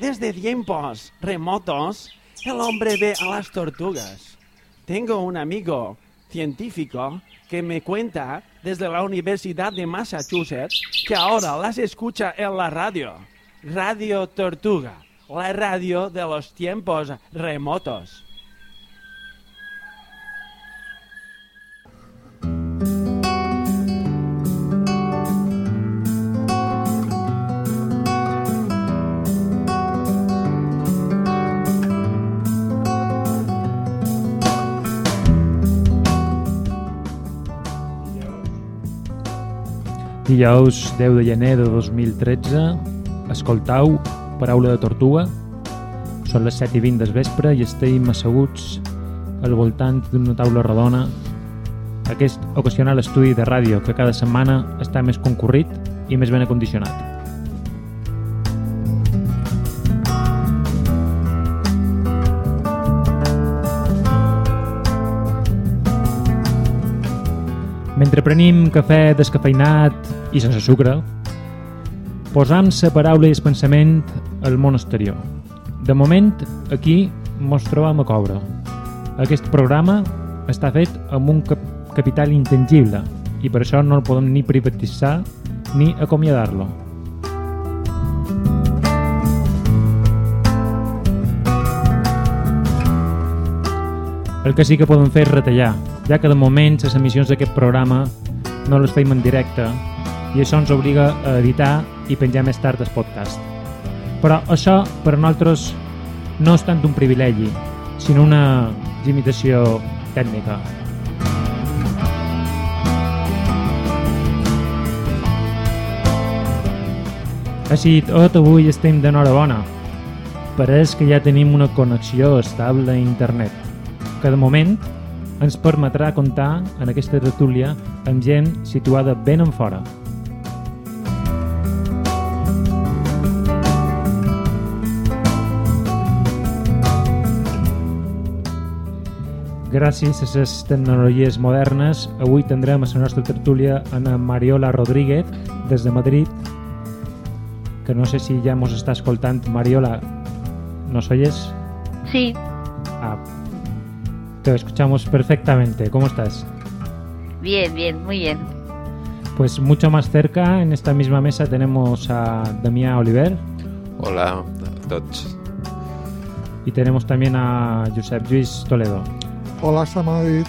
Desde tiempos remotos, el hombre ve a las tortugas. Tengo un amigo científico que me cuenta desde la Universidad de Massachusetts que ahora las escucha en la radio. Radio Tortuga, la radio de los tiempos remotos. Dijous 10 de gener de 2013, escoltau Paraula de Tortuga. Són les 7 i 20 del vespre i estem asseguts al voltant d'una taula rodona. Aquest ocasional estudi de ràdio que cada setmana està més concurrit i més ben acondicionat. Mentre prenim cafè descafeinat i sense sucre, posam la paraula i pensament al món exterior. De moment, aquí mos trobam a cobre. Aquest programa està fet amb un cap capital intangible i per això no el podem ni privatitzar ni acomiadar-lo. El que sí que podem fer és retallar, ja que de moment les emissions d'aquest programa no les feim en directe i això ens obliga a editar i penjar més tard el podcast. Però això per a nosaltres no és tant un privilegi, sinó una limitació tècnica. Així tot, avui estem d'enhorabona. Pareix que ja tenim una connexió estable a internet, que de moment ens permetrà comptar en aquesta tertúlia amb gent situada ben en fora. Gràcies a les tecnologies modernes, avui tindrem a la nostra tertúlia Ana Mariola Rodríguez des de Madrid, que no sé si ja mos està escoltant. Mariola, ¿nos oyes? Sí, te escuchamos perfectamente. ¿Cómo estás? bien, bien, muy bien. Pues mucho más cerca, en esta misma mesa, tenemos a Damián Oliver Hola a tots. y tenemos también a Josep Lluís Toledo. Hola, està Madrid.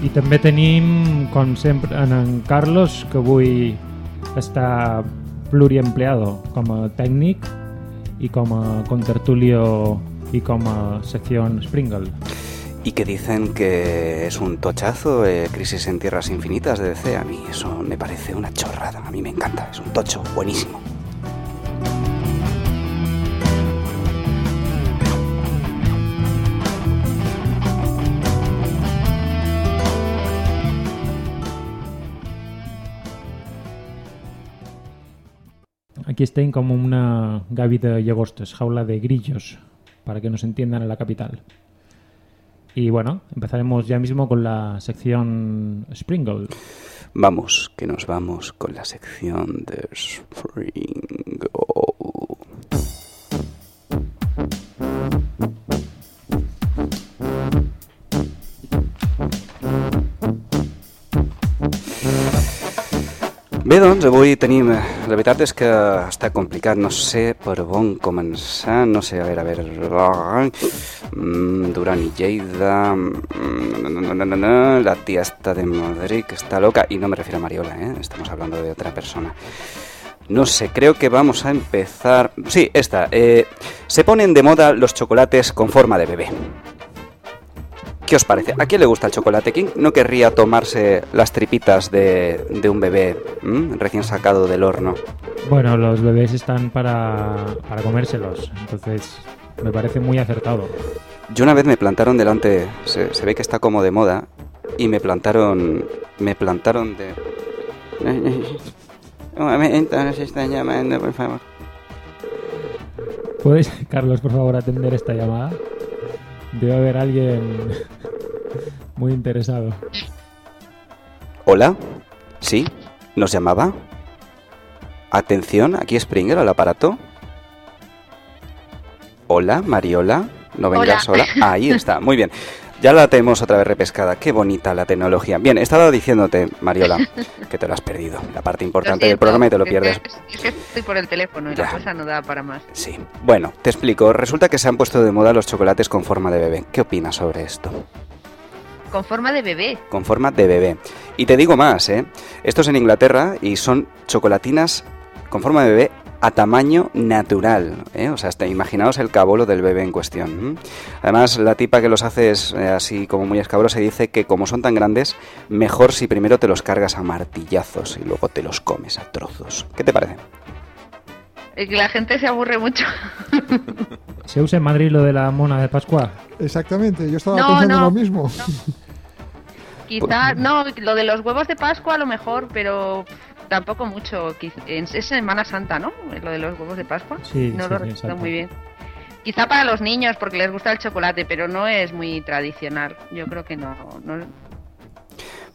I també tenim, com sempre, en, en Carlos, que avui està pluriempleado com a tècnic i com a contertulio i com a secció Springle. Y que dicen que es un tochazo, eh, Crisis en Tierras Infinitas de DC. A mí eso me parece una chorrada. A mí me encanta. Es un tocho buenísimo. Aquí como una gavi de llagostes, jaula de grillos, para que nos entiendan en la capital. Y bueno, empezaremos ya mismo con la sección Springle. Vamos, que nos vamos con la sección de Spring. Bé, doncs, avui tenim... La veritat és que està complicat, no sé per on començar, no sé, a veure, a veure... Mm, Duran y Lleida... mm, La tía esta de Madrid que está loca, y no me refiero a Mariola, ¿eh? estamos hablando de otra persona. No sé, creo que vamos a empezar... Sí, esta. eh, se ponen de moda los chocolates con forma de bebé. ¿Qué os parece? ¿A quién le gusta el chocolate? ¿Quién no querría tomarse las tripitas de, de un bebé ¿m? recién sacado del horno? Bueno, los bebés están para, para comérselos, entonces me parece muy acertado. Yo una vez me plantaron delante, se, se ve que está como de moda, y me plantaron, me plantaron de... Un momento, nos están llamando, por favor. ¿Puedes, Carlos, por favor, atender esta llamada? Debe haber alguien muy interesado. Hola. ¿Sí? ¿Nos llamaba? Atención, aquí Springer al aparato. Hola, Mariola. No vengas sola. Ahí está, muy bien. Ya la tenemos otra vez repescada. Qué bonita la tecnología. Bien, estaba diciéndote, Mariola, que te lo has perdido. La parte importante del programa y te lo pierdes. Es que estoy por el teléfono y Ya. la cosa no da para más. Sí. Bueno, te explico. Resulta que se han puesto de moda los chocolates con forma de bebé. ¿Qué opinas sobre esto? Con forma de bebé. Con forma de bebé. Y te digo más, ¿eh? Esto es en Inglaterra y son chocolatinas con forma de bebé a tamaño natural, ¿eh? O sea, hasta imaginaos el cabolo del bebé en cuestión. Además, la tipa que los hace es eh, así como muy escabrosa y dice que como son tan grandes, mejor si primero te los cargas a martillazos y luego te los comes a trozos. ¿Qué te parece? Es que la gente se aburre mucho. ¿Se usa en Madrid lo de la mona de Pascua? Exactamente, yo estaba No, pensando no, lo mismo. Quizá, no, lo de los huevos de Pascua a lo mejor, pero tampoco mucho. Quiz- en- Es Semana Santa, ¿no? Lo de los huevos de Pascua. Sí, no sí, lo recuerdo muy bien. Quizá para los niños, porque les gusta el chocolate, pero no es muy tradicional. Yo creo que no. no-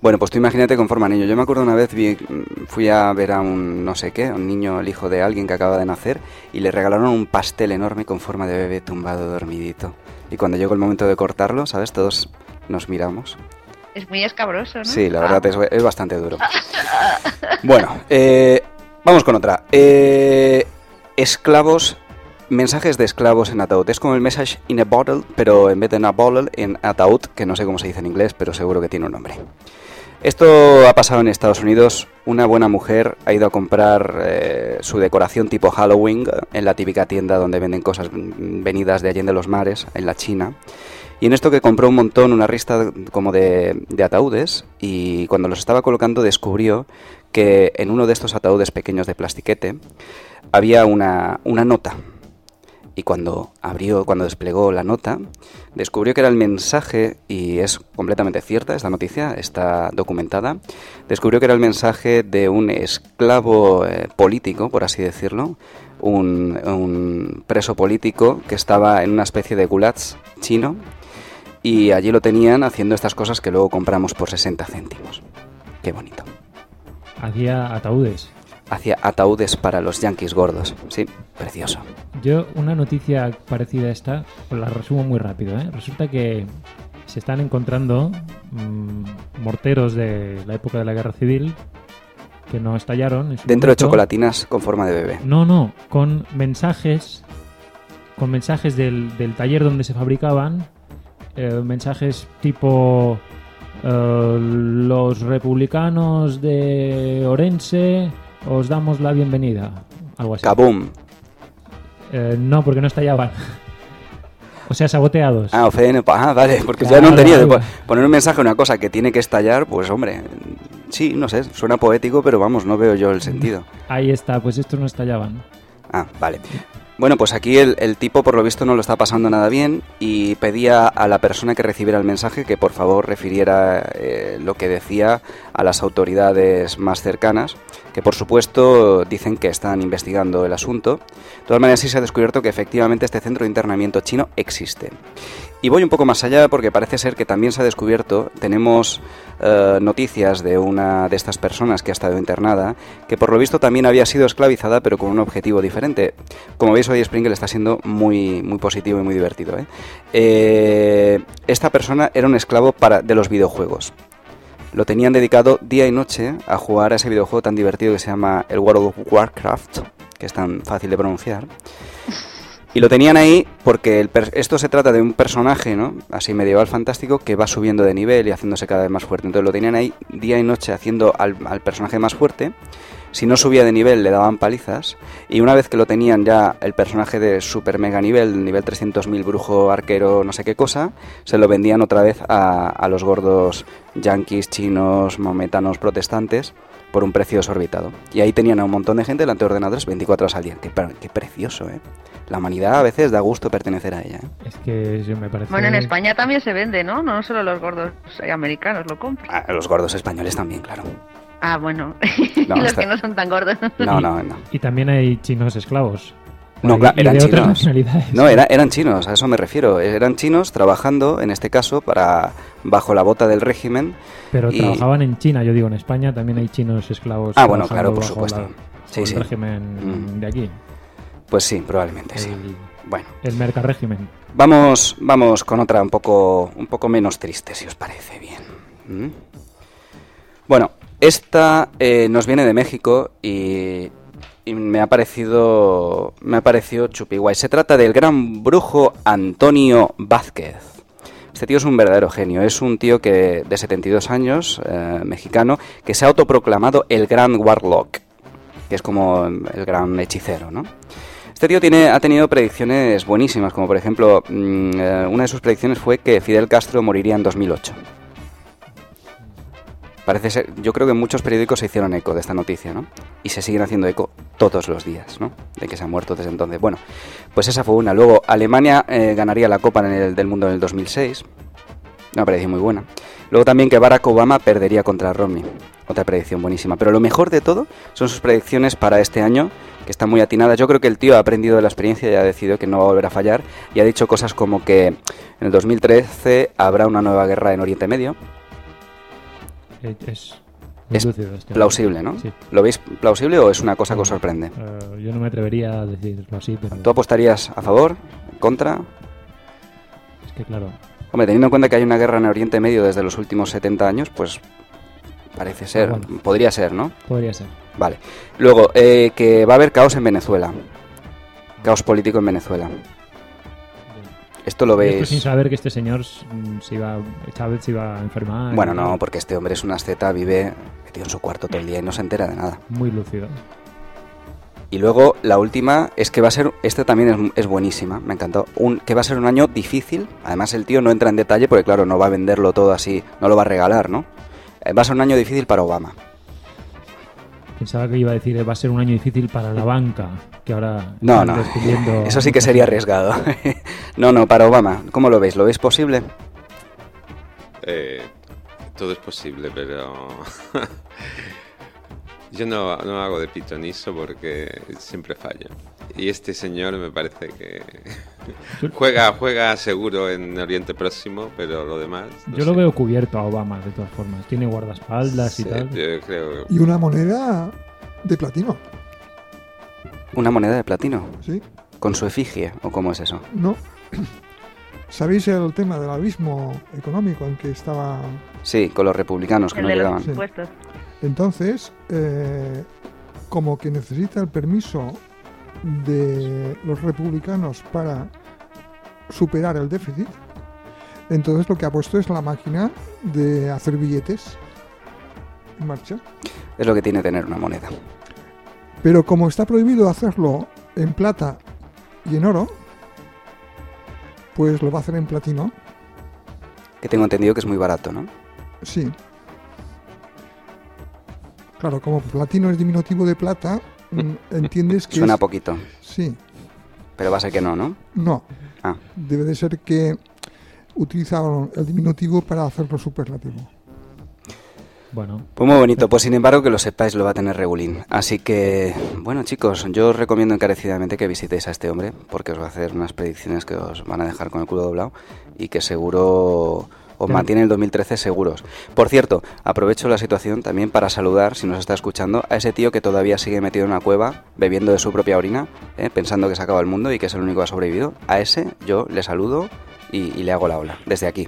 Bueno, pues tú imagínate con forma niño. Yo me acuerdo una vez vi- fui a ver a un no sé qué, un niño, el hijo de alguien que acaba de nacer, y le regalaron un pastel enorme con forma de bebé tumbado dormidito. Y cuando llegó el momento de cortarlo, ¿sabes? Todos nos miramos. Es muy escabroso, ¿no? Sí, la verdad es, es bastante duro. Bueno, eh, vamos con otra. Eh, esclavos, mensajes de esclavos en ataúd. Es como el message in a bottle, pero en vez de en a bottle, en ataúd, que no sé cómo se dice en inglés, pero seguro que tiene un nombre. Esto ha pasado en Estados Unidos. Una buena mujer ha ido a comprar eh, su decoración tipo Halloween en la típica tienda donde venden cosas mm, venidas de Allende los Mares, en la China. Y en esto que compró un montón, una rista como de, de ataúdes, y cuando los estaba colocando descubrió que en uno de estos ataúdes pequeños de plastiquete había una, una nota. Y cuando abrió, cuando desplegó la nota, descubrió que era el mensaje, y es completamente cierta esta noticia, está documentada, descubrió que era el mensaje de un esclavo eh, político, por así decirlo, un, preso político que estaba en una especie de gulags chino, y allí lo tenían haciendo estas cosas que luego compramos por 60 céntimos. Qué bonito. Hacía ataúdes. Hacía ataúdes para los yanquis gordos. Sí, precioso. Yo, una noticia parecida a esta, os la resumo muy rápido. ¿eh? Resulta que se están encontrando mm, morteros de la época de la guerra civil que no estallaron. Dentro de chocolatinas con forma de bebé. No, no, con mensajes, con mensajes del, del taller donde se fabricaban, eh, mensajes tipo eh, los republicanos de Orense os damos la bienvenida, algo así. Kaboom. Eh, no, porque no estallaban. o sea, saboteados. Ah, OCN. Ah, vale, porque ya no claro. po- Poner un mensaje, una cosa que tiene que estallar, pues hombre. Sí, no sé, suena poético, pero vamos, no veo yo el sentido. Ahí está, pues estos no estallaban. Ah, vale. Bueno, pues aquí el, tipo por lo visto no lo está pasando nada bien y pedía a la persona que recibiera el mensaje que por favor refiriera eh, lo que decía a las autoridades más cercanas, que por supuesto dicen que están investigando el asunto. De todas maneras sí se ha descubierto que efectivamente este centro de internamiento chino existe. Y voy un poco más allá porque parece ser que también se ha descubierto, tenemos eh, noticias de una de estas personas que ha estado internada, que por lo visto también había sido esclavizada pero con un objetivo diferente. Como veis hoy Sprinkle está siendo muy, muy positivo y muy divertido. ¿eh? Eh, esta persona era un esclavo para, de los videojuegos. Lo tenían dedicado día y noche a jugar a ese videojuego tan divertido que se llama el World of Warcraft, que es tan fácil de pronunciar. Y lo tenían ahí porque esto se trata de un personaje, ¿no? Así medieval fantástico que va subiendo de nivel y haciéndose cada vez más fuerte. Entonces lo tenían ahí día y noche haciendo al, personaje más fuerte. Si no subía de nivel le daban palizas. Y una vez que lo tenían ya el personaje de super mega nivel, nivel 300.000 brujo, arquero, no sé qué cosa, se lo vendían otra vez a, a los gordos yanquis, chinos, mometanos, protestantes por un precio desorbitado. Y ahí tenían a un montón de gente delante de ordenadores 24 horas al día. Qué, qué precioso, ¿eh? La humanidad a veces da gusto pertenecer a ella. ¿eh? Es que me parece... Bueno, en España también se vende, ¿no? No solo los gordos eh, americanos lo compran. Ah, los gordos españoles también, claro. Ah, bueno. No, los está- que no son tan gordos. No, no, no. Y también hay chinos esclavos. No, claro, eran chinos. No, era- eran chinos, a eso me refiero. Eran chinos trabajando, en este caso, para bajo la bota del régimen. Pero y- trabajaban en China, yo digo, en España también hay chinos esclavos. Ah, bueno, claro, por supuesto. la- Sí, el sí. régimen Mm. de aquí, Pues sí, probablemente sí. Bueno, el mercarrégimen. vamos, vamos con otra un poco, un poco menos triste, si os parece bien. ¿Mm? Bueno, esta eh, nos viene de México y, y me ha parecido, me ha parecido chupi guay. Se trata del gran brujo Antonio Vázquez. Este tío es un verdadero genio. Es un tío que de 72 años, eh, mexicano, que se ha autoproclamado el gran warlock, que es como el gran hechicero, ¿no? Este tío tiene, ha tenido predicciones buenísimas, como por ejemplo, mm, eh, una de sus predicciones fue que Fidel Castro moriría en 2008. Parece ser, yo creo que muchos periódicos se hicieron eco de esta noticia, ¿no? Y se siguen haciendo eco todos los días, ¿no? De que se ha muerto desde entonces. Bueno, pues esa fue una. Luego, Alemania eh, ganaría la Copa del Mundo en el 2006. Una predicción muy buena. Luego también que Barack Obama perdería contra Romney. Otra predicción buenísima. Pero lo mejor de todo son sus predicciones para este año, que están muy atinadas. Yo creo que el tío ha aprendido de la experiencia y ha decidido que no va a volver a fallar. Y ha dicho cosas como que en el 2013 habrá una nueva guerra en Oriente Medio. Es, este Plausible, ¿no? Sí. ¿Lo veis plausible o es una cosa que os sorprende? Eh, yo no me atrevería a decirlo así, pero ¿Tú apostarías a favor? ¿Contra? es que claro, Hombre, teniendo en cuenta que hay una guerra en Oriente Medio desde los últimos 70 años, pues parece ser, bueno. podría ser, ¿no? podría ser. Vale. Luego, eh, que va a haber caos en Venezuela. Caos político en Venezuela. Esto lo Esto veis... sin saber que este señor mm, se iba, Chávez se iba a enfermar. Bueno, no, porque este hombre es una asceta, vive metido en su cuarto todo el día y no se entera de nada. Muy lúcido. Y luego la última es que va a ser, esta también es, es buenísima, me encantó, un, que va a ser un año difícil, además el tío no entra en detalle porque claro, no va a venderlo todo así, no lo va a regalar, ¿no? Eh, Va a ser un año difícil para Obama. Pensaba que iba a decir, eh, va a ser un año difícil para la banca, que ahora No, no, despidiendo eso sí que sería arriesgado. no, no, para Obama, ¿cómo lo veis? ¿Lo veis posible? Eh, todo es posible, pero yo no, no hago de pitonizo porque siempre fallo. Y este señor me parece que juega, juega seguro en Oriente Próximo, pero lo demás. no Yo lo veo cubierto a Obama, de todas formas. Tiene guardaespaldas y tal. Yo creo. Y una moneda de platino, Una moneda de platino, ¿sí? con su efigie, ¿o cómo es eso? No. ¿Sabéis el tema del abismo económico en que estaba? Sí, con los republicanos que El no llegaban. Sí. Entonces, eh, como que necesita el permiso de los republicanos para superar el déficit, entonces lo que ha puesto es la máquina de hacer billetes en marcha. Es lo que tiene tener una moneda. Pero como está prohibido hacerlo en plata y en oro, pues lo va a hacer en platino. Que tengo entendido que es muy barato, ¿no? Sí. Claro, como platino es diminutivo de plata, mm, entiendes que Suena es- poquito, Sí, pero va a ser que no, ¿no? no. Ah. Debe de ser que utilizaron el diminutivo para hacerlo superlativo. Bueno, Pues muy bonito, pues sin embargo que lo sepáis lo va a tener Regulín. Así que, bueno chicos, yo os recomiendo encarecidamente que visitéis a este hombre, porque os va a hacer unas predicciones que os van a dejar con el culo doblado y que seguro os mantiene el 2013 seguros. Por cierto, aprovecho la situación también para saludar, si nos está escuchando, a ese tío que todavía sigue metido en una cueva, bebiendo de su propia orina, ¿eh? pensando que se acaba el mundo y que es el único que ha sobrevivido. A ese yo le saludo y, y le hago la ola, desde aquí.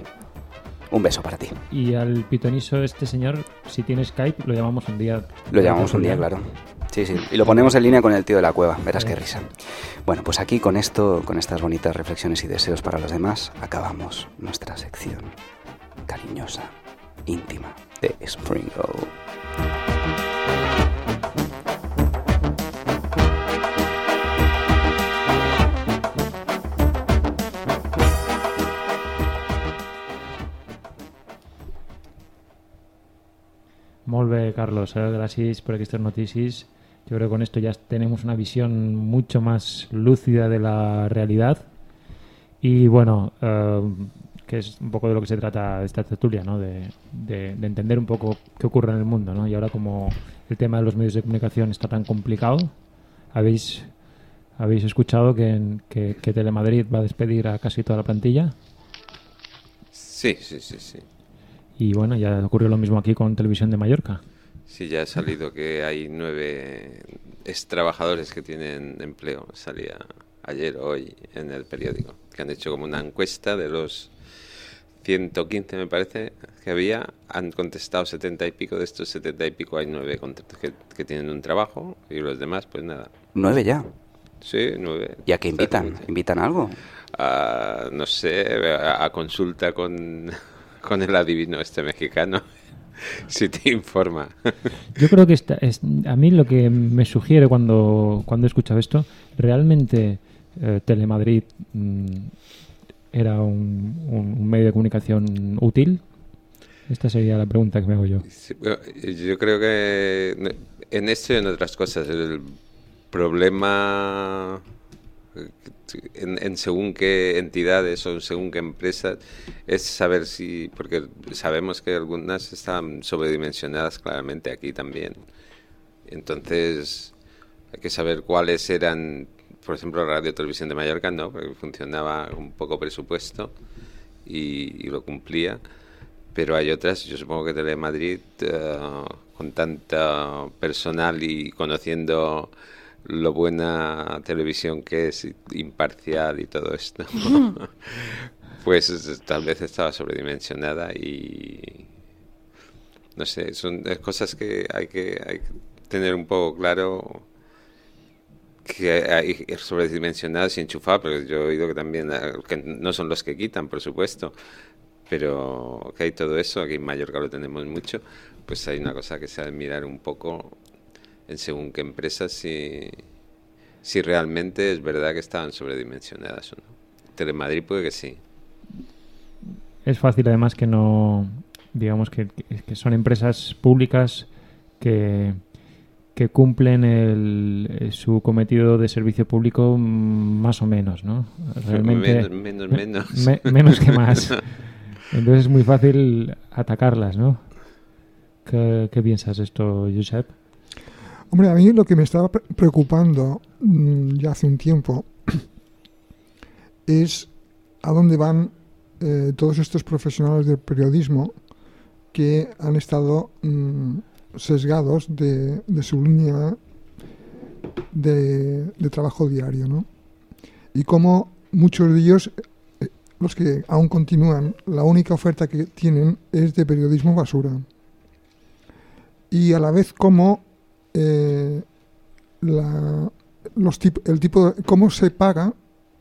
Un beso para ti. y al pitoniso este señor, si tiene Skype, lo llamamos un día. Lo llamamos un día, claro. Sí, sí. Y lo ponemos en línea con el tío de la cueva. Verás qué Sí. risa. Bueno, pues aquí con esto, con estas bonitas reflexiones y deseos para los demás, acabamos nuestra sección cariñosa, íntima de Springo. Molt bé, Carlos, eh? gràcies per aquestes notícies. Yo creo que con esto ya tenemos una visión mucho más lúcida de la realidad. Y bueno, eh, que es un poco de lo que se trata esta tertulia, ¿no? De, de- de entender un poco qué ocurre en el mundo, ¿no? Y ahora como el tema de los medios de comunicación está tan complicado, habéis ¿Habéis escuchado que, que, que Telemadrid va a despedir a casi toda la plantilla? Sí, sí, sí, sí. Y bueno, ya ocurrió lo mismo aquí con Televisión de Mallorca. Sí, ya ha salido que hay nueve ex trabajadores que tienen empleo. Salía ayer o hoy en el periódico, que han hecho como una encuesta de los 115, me parece, que había. Han contestado 70 y pico. De estos 70 y pico hay nueve contratos que, que tienen un trabajo y los demás, pues nada. Nueve ya. Sí, nueve. ¿Y a qué invitan? ¿Invitan algo? a, no sé, a, a consulta con, con el adivino este mexicano, si te informa. Yo creo que esta, es, a mí lo que me sugiere cuando, cuando he escuchado esto, realmente eh, Telemadrid mm, era un, medio de comunicación útil. Esta sería la pregunta que me hago yo. Yo creo que en esto y en otras cosas, el problema en, en según qué entidades o según qué empresas es saber si, porque sabemos que algunas están sobredimensionadas claramente aquí también. Entonces hay que saber cuáles eran, por ejemplo, Radio Televisión de Mallorca, no, porque funcionaba un poco presupuesto y, y lo cumplía. Pero hay otras, yo supongo que Telemadrid, eh, con tanta personal y conociendo lo buena televisión que es, imparcial y todo esto, pues es- tal vez estaba sobredimensionada y no sé, son cosas que hay que, hay que tener un poco claro que hay sobredimensionadas y enchufadas, pero yo he oído que también, eh, que no son los que quitan, por supuesto, pero que hay todo eso, aquí en Mallorca lo tenemos mucho, pues hay una cosa que se ha de mirar un poco en según qué empresas si, si realmente es verdad que estaban sobredimensionadas o no. Telemadrid puede que sí. Es fácil además que no, digamos que son empresas públicas que, que cumplen el, eh, su cometido de servicio público mm, más o menos, ¿no? Realmente menos, menos, me- menos. me- menos que más. Entonces es muy fácil atacarlas, ¿no? ¿Qué, qué piensas de esto, Josep? Hombre, a mí lo que me estaba pre- preocupando mm, ya hace un tiempo es a dónde van eh, todos estos profesionales del periodismo que han estado mm, sesgados de, de su línea de, trabajo diario, ¿no? Y cómo muchos de ellos, eh, los que aún continúan, la única oferta que tienen es de periodismo basura. Y a la vez cómo eh, la, los el tipo cómo se paga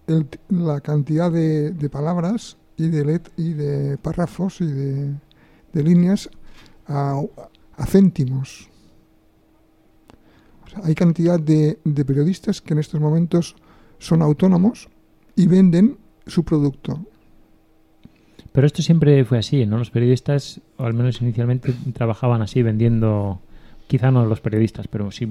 el la cantidad de, de palabras y de let- y de párrafos y de, de líneas a, a céntimos. Hay cantidad de, periodistas que en estos momentos son autónomos y venden su producto. Pero esto siempre fue así, ¿no? Los periodistas, o al menos inicialmente, trabajaban así, vendiendo, quizá no los periodistas, pero sí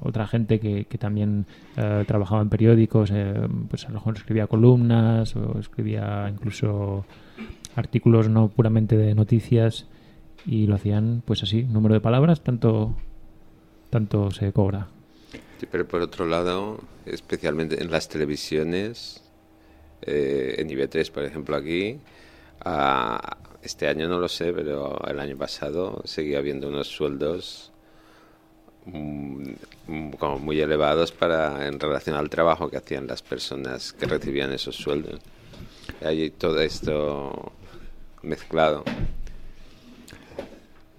otra gente que, que también eh, trabajaba en periódicos, eh, pues a lo mejor escribía columnas o escribía incluso artículos no puramente de noticias y lo hacían pues así, número de palabras, tanto, tanto se cobra. Sí, pero por otro lado, especialmente en las televisiones, eh, en IB3, por ejemplo, aquí, ah, este año no lo sé, pero el año pasado seguía habiendo unos sueldos mm, como muy elevados para en relación al trabajo que hacían las personas que recibían esos sueldos. Hay todo esto mezclado.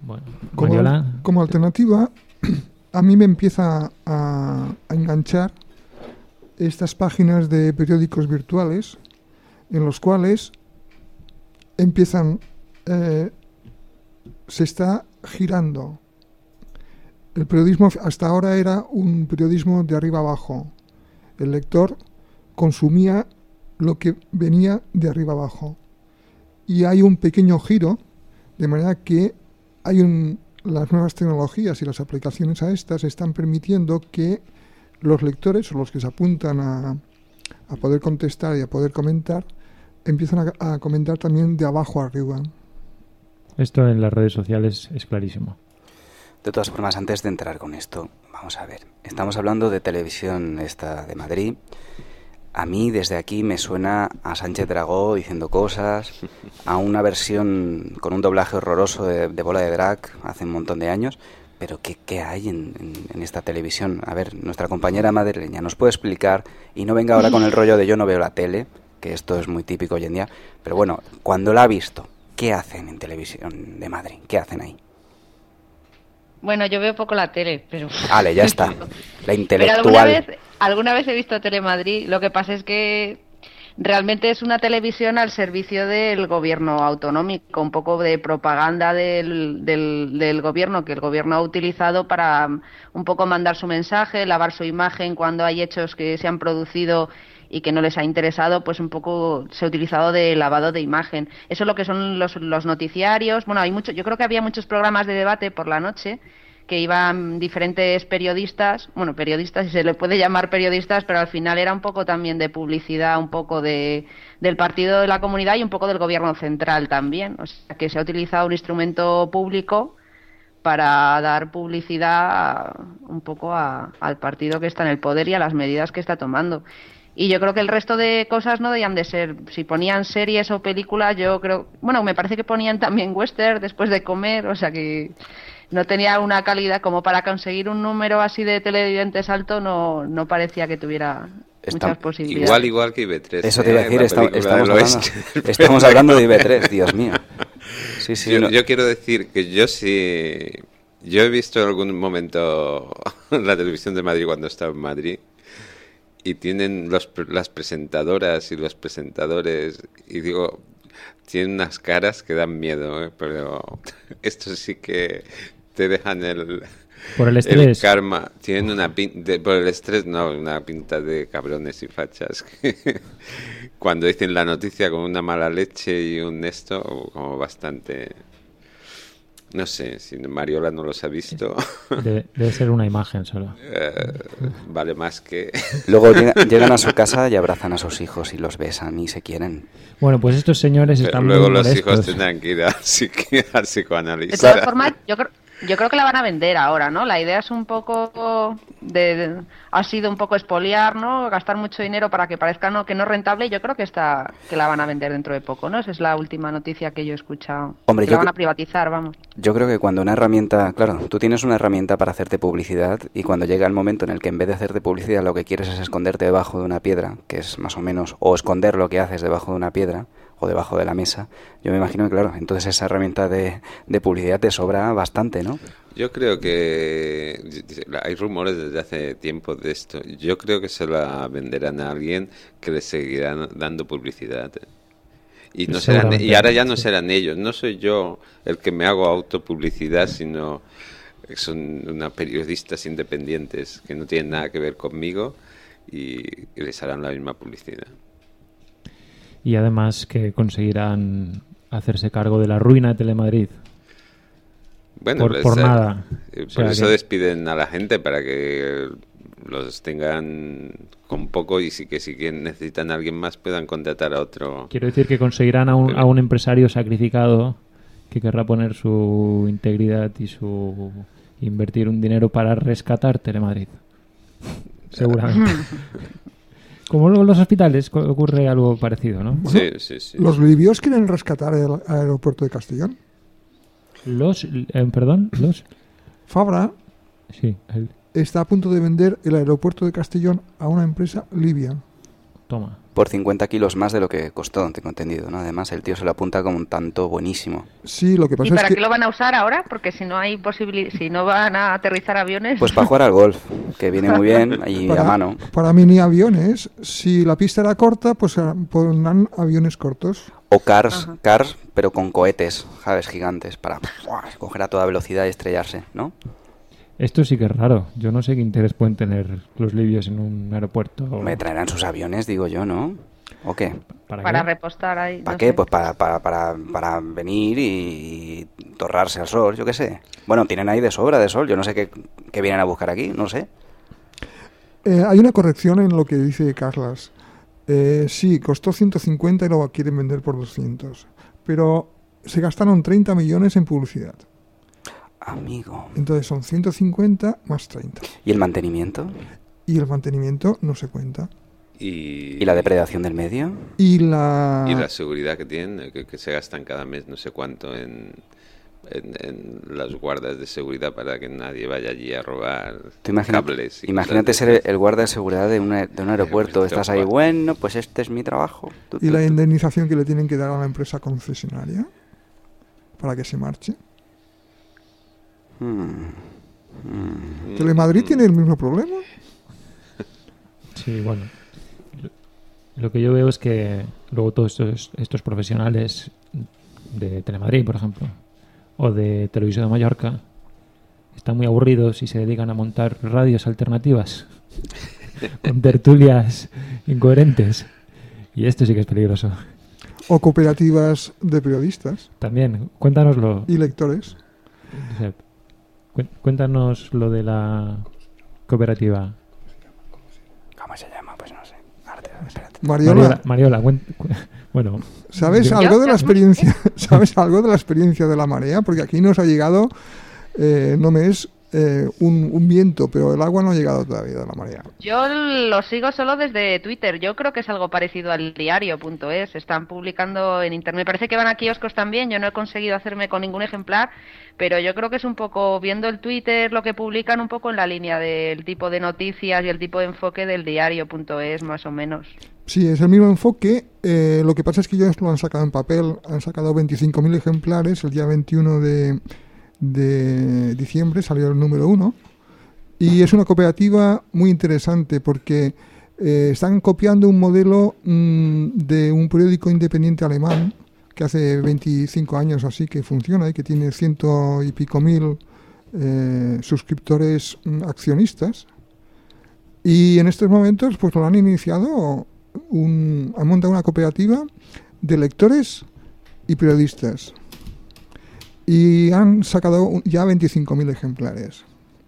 Bueno, Como, alternativa, a mí me empieza a, a enganchar estas páginas de periódicos virtuales en los cuales empiezan, eh, se está girando. El periodismo hasta ahora era un periodismo de arriba abajo. El lector consumía lo que venía de arriba abajo. Y hay un pequeño giro, de manera que hay un, las nuevas tecnologías y las aplicaciones a estas están permitiendo que los lectores o los que se apuntan a, a poder contestar y a poder comentar empiezan a, a comentar también de abajo arriba. esto en las redes sociales es clarísimo. De todas formas, antes de entrar con esto, vamos a ver. Estamos hablando de televisión esta de Madrid. A mí desde aquí me suena a Sánchez Dragó diciendo cosas, a una versión con un doblaje horroroso de, Bola de Drag hace un montón de años. Pero ¿qué, qué hay en- en esta televisión? A ver, nuestra compañera madrileña nos puede explicar y no venga ahora con el rollo de yo no veo la tele, que esto es muy típico hoy en día. Pero bueno, cuando la ha visto, ¿qué hacen en televisión de Madrid? ¿Qué hacen ahí? Bueno, yo veo poco la tele, pero... Vale, ya está. La Pero intelectual. alguna vez, alguna vez he visto Telemadrid. Lo que pasa es que realmente es una televisión al servicio del gobierno autonómico, un poco de propaganda del, del, del gobierno que el gobierno ha utilizado para um, un poco mandar su mensaje, lavar su imagen cuando hay hechos que se han producido y que no les ha interesado, pues un poco se ha utilizado de lavado de imagen. Eso es lo que son los, los noticiarios. Bueno, hay mucho, yo creo que había muchos programas de debate por la noche que iban diferentes periodistas, bueno, periodistas, si se le puede llamar periodistas, pero al final era un poco también de publicidad, un poco de, del partido de la comunidad y un poco del gobierno central también. O sea, que se ha utilizado un instrumento público para dar publicidad un poco a- al partido que está en el poder y a las medidas que está tomando. Y yo creo que el resto de cosas no debían de ser. Si ponían series o películas, yo creo. Bueno, me parece que ponían también western después de comer, o sea que no tenía una calidad como para conseguir un número así de televidentes alto, no, no parecía que tuviera Está- muchas posibilidades. Igual, igual que IB3. Eso te iba a ¿eh? decir, estamos, hablando, estamos hablando de IB3, Dios mío. Sí, sí, yo, no- yo quiero decir que yo sí. Yo he visto en algún momento la televisión de Madrid cuando estaba en Madrid y tienen los, las presentadoras y los presentadores y digo, tienen unas caras que dan miedo, ¿eh? pero esto sí que te dejan el, Por el estrés. karma. Tienen una pinta, por el estrés no, una pinta de cabrones y fachas. Cuando dicen la noticia con una mala leche y un esto, como bastante... No sé, si Mariola no los ha visto, De- debe ser una imagen solo. eh, vale más que... Luego llega- llegan a su casa y abrazan a sus hijos y los besan y se quieren. Bueno, pues estos señores Pero están luego muy los molestos. hijos tendrán que ir al, al De psicoanalista. todas formas, yo creo, yo creo que la van a vender ahora, ¿no? La idea es un poco de, de- ha sido un poco expoliar, ¿no? Gastar mucho dinero para que parezca no, que no es rentable. y Yo creo que está que la van a vender dentro de poco, ¿no? Esa es la última noticia que yo he escuchado. Hombre, que yo la van a privatizar, vamos. Yo creo que cuando una herramienta, claro, tú tienes una herramienta para hacerte publicidad y cuando llega el momento en el que en vez de hacerte publicidad lo que quieres es esconderte debajo de una piedra, que es más o menos, o esconder lo que haces debajo de una piedra o debajo de la mesa, yo me imagino que, claro, entonces esa herramienta de, de publicidad te sobra bastante, ¿no? Yo creo que hay rumores desde hace tiempo de esto. Yo creo que se la venderán a alguien que le seguirán dando publicidad. Y, no serán, y ahora ya no serán ellos. No soy yo el que me hago autopublicidad, sino que son unas periodistas independientes que no tienen nada que ver conmigo y les harán la misma publicidad. Y además que conseguirán hacerse cargo de la ruina de Telemadrid. Bueno, Por- nada. eh, O Por sea eso que- despiden a la gente para que los tengan con poco y si que si quieren- necesitan a alguien más puedan contratar a otro. Quiero decir que conseguirán a un, a un empresario sacrificado que querrá poner su integridad y su invertir un dinero para rescatar Telemadrid. Seguramente. Como luego en los hospitales ocurre algo parecido, ¿no? Sí, sí, sí. Los libios quieren rescatar el aeropuerto de Castellón. Los, eh, perdón, los, Fabra sí, el- está a punto de vender el aeropuerto de Castellón a una empresa libia. toma. Por 50 kilos más de lo que costó, tengo entendido, ¿no? Además, el tío se lo apunta como un tanto buenísimo. Sí, lo que ¿Y pasa para es que qué lo van a usar ahora? Porque si no hay posibilidad, si no van a aterrizar aviones. Pues para jugar al golf, que viene muy bien, y a mano. para mini aviones, si la pista era corta, pues pondrán aviones cortos. O cars, Ajá. cars, pero con cohetes, ¿sabes? Gigantes, para coger a toda velocidad y estrellarse, ¿no? Esto sí que es raro. Yo no sé qué interés pueden tener los libios en un aeropuerto. Me traerán sus aviones, digo yo, ¿no? ¿O qué? ¿Para, para qué? repostar ahí. ¿Para no qué? sé. Pues para, para, para, para venir y torrarse al sol, yo qué sé. Bueno, tienen ahí de sobra de sol, yo no sé qué, qué vienen a buscar aquí, no sé. Eh, hay una corrección en lo que dice Carlas. Eh, sí, costó 150 y lo quieren vender por 200. Pero se gastaron 30 millones en publicidad. Amigo. Entonces son 150 más 30. ¿Y el mantenimiento? Y el mantenimiento no se cuenta. Y, ¿Y la depredación del medio? Y la... y la seguridad que tienen, que, que se gastan cada mes no sé cuánto en, en, en las guardas de seguridad para que nadie vaya allí a robar imagina- cables. imagínate ser el guarda de seguridad de, una- de un aeropuerto. pues, Estás ahí, guau. bueno, pues este es mi trabajo. Y la indemnización que le tienen que dar a la empresa concesionaria para que se marche. Mm, Telemadrid tiene el mismo problema. Sí, bueno. Lo- Lo que yo veo es que luego todos estos, estos profesionales de Telemadrid, por ejemplo, o de Televisión de Mallorca, están muy aburridos y se dedican a montar radios alternativas con tertulias incoherentes. Y esto sí que es peligroso. O cooperativas de periodistas También, cuéntanoslo. y lectores. Josep. Cué- Cuéntanos lo de la cooperativa. ¿Cómo se llama? Pues no sé. Ahora te- espérate. Mariola, Mariola, Mariola, bueno, ¿sabes Yo- algo de la experiencia? ¿Sabes algo de la experiencia de la marea? Porque aquí nos ha llegado, eh, no me es eh, un, un viento, pero el agua no ha llegado todavía de la marea. Yo lo sigo solo desde Twitter. Yo creo que es algo parecido al diario.es. Están publicando en internet. Me parece que van a kioscos también. Yo no he conseguido hacerme con ningún ejemplar, pero yo creo que es un poco viendo el Twitter lo que publican un poco en la línea del tipo de noticias y el tipo de enfoque del diario.es más o menos. Sí, es el mismo enfoque. eh, lo que pasa es que ellos lo han sacado en papel. Han sacado 25.000 ejemplares. El día 21 de, de diciembre salió el número uno. Y es una cooperativa muy interesante porque eh, están copiando un modelo mm, de un periódico independiente alemán que hace 25 años así que funciona y que tiene ciento y pico mil eh, suscriptores mm, accionistas. Y en estos momentos pues lo han iniciado, un, han montado una cooperativa de lectores y periodistas. Y han sacado ya 25.000 ejemplares.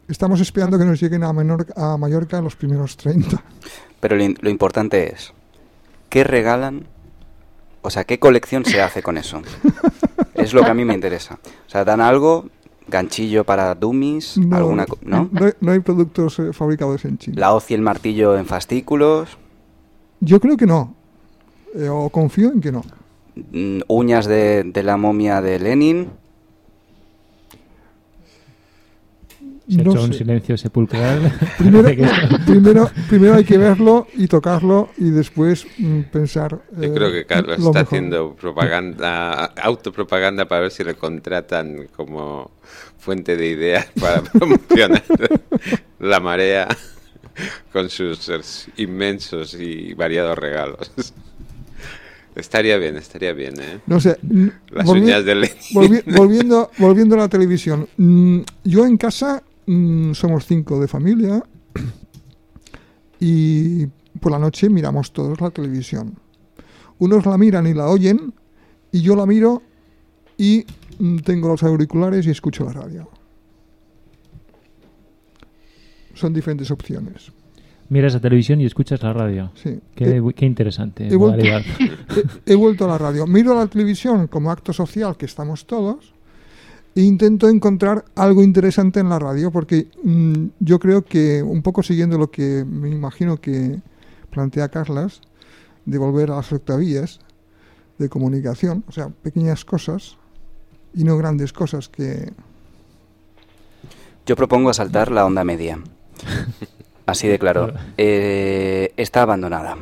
Estamos esperando que nos lleguen a, Menor- a Mallorca los primeros 30. Pero lo, lo importante es, ¿qué regalan? O sea, ¿qué colección se hace con eso? Es lo que a mí me interesa. O sea, ¿dan algo? ¿Ganchillo para dummies? No, ¿Alguna ¿No? no hay- no hay productos eh, fabricados en China. ¿La hoz y el martillo en fascículos? Yo creo que no. Eh, o confío en que no. Mm, ¿Uñas de, de la momia de Lenin? Se ha No hecho un sé. silencio sepulcral. Primero, primero, primero hay que verlo y tocarlo y después mm, pensar. Yo eh, creo que Carlos lo está mejor. haciendo propaganda, autopropaganda para ver si le contratan como fuente de ideas para promocionar la marea con sus inmensos y variados regalos. Estaría bien, estaría bien, ¿eh? No sé. Las volvi- uñas de Lenin. volvi- volviendo, volviendo a la televisión. mm, yo en casa mm, somos cinco de familia y por la noche miramos todos la televisión. Unos la miran y la oyen y yo la miro y mm, tengo los auriculares y escucho la radio. Son diferentes opciones. Miras la televisión y escuchas la radio. Sí. Qué, He- qué interesante. he vuelto- he, he vuelto a la radio. Miro la televisión como acto social que estamos todos intento encontrar algo interesante en la radio porque mm, yo creo que un poco siguiendo lo que me imagino que plantea Carlas de volver a las octavillas de comunicación, o sea, pequeñas cosas y no grandes cosas que Yo propongo saltar la onda media. Así de claro. Eh, está abandonada.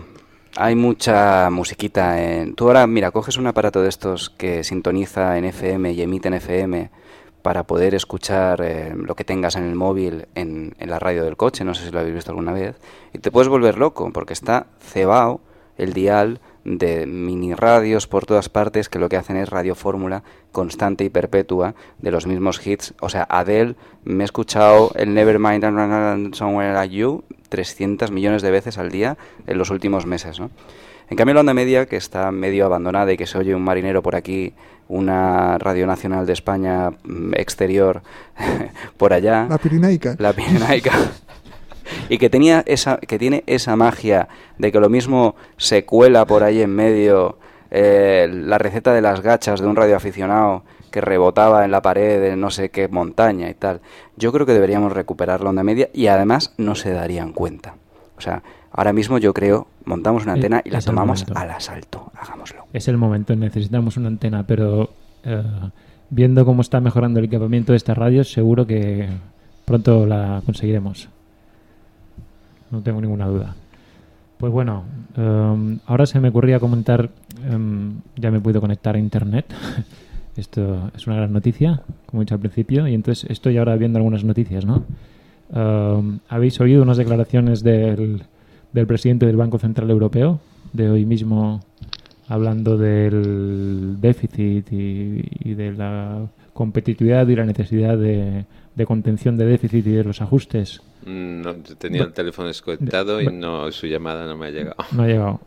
Hay mucha musiquita en... Tú ahora, mira, coges un aparato de estos que sintoniza en FM y emite en FM para poder escuchar eh, lo que tengas en el móvil en, en la radio del coche, no sé si lo habéis visto alguna vez, y te puedes volver loco porque está cebado el dial de mini radios por todas partes que lo que hacen es radio fórmula constante y perpetua de los mismos hits. O sea, Adele, me he escuchado el Nevermind Somewhere Like You 300 millones de veces al día en los últimos meses, ¿no? En cambio, la onda media, que está medio abandonada y que se oye un marinero por aquí, una radio nacional de España mm, exterior por allá, la pirinaica. la Pirenaica. y que tenía esa que tiene esa magia de que lo mismo se cuela por ahí en medio eh, la receta de las gachas de un radioaficionado que rebotaba en la pared de no sé qué montaña y tal. Yo creo que deberíamos recuperar la onda media y además no se darían cuenta. O sea, ahora mismo yo creo, montamos una antena y la tomamos al asalto. Hagámoslo. Es el momento, necesitamos una antena, pero eh, viendo cómo está mejorando el equipamiento de esta radio, seguro que pronto la conseguiremos. No tengo ninguna duda. Pues bueno, em, ahora se me ocurría comentar, em, ya me puedo conectar a internet. Esto es una gran noticia, como he dicho al principio, y entonces estoy ahora viendo algunas noticias, ¿no? Em, Habéis oído unas declaraciones del, del presidente del Banco Central Europeo de hoy mismo hablando del déficit y, y de la competitividad y la necesidad de, de contención de déficit y de los ajustes. Mm, No, tenía el teléfono desconectado y no su llamada no me ha llegado. No ha llegado.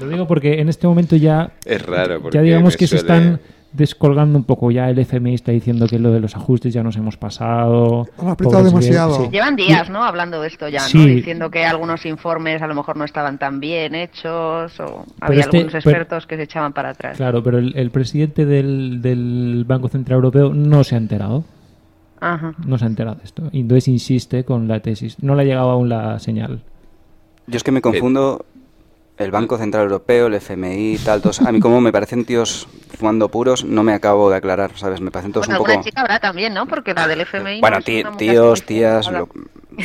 Lo digo porque en este momento ya, Es raro porque ya digamos que se están descolgando un poco. Ya el FMI está diciendo que lo de los ajustes ya nos hemos pasado. Han apretado demasiado. sí. Llevan días, ¿no? Hablando de esto ya, ¿no? Diciendo que algunos informes a lo mejor no estaban tan bien hechos o había este- algunos pero- expertos que se echaban para atrás. Claro, pero el, el presidente del, del Banco Central Europeo no se ha enterado. Ajá. No se ha enterado de esto. Y entonces insiste con la tesis. No le ha llegado aún la señal. Yo es que me confundo el Banco Central Europeo, el FMI tal, todos, a mí como me parecen tíos fumando puros, no me acabo de aclarar, ¿sabes? Me parecen todos Bueno, un poco... chica habrá también, ¿no? Porque la del FMI... Bueno, no tí- tíos, tías, lo-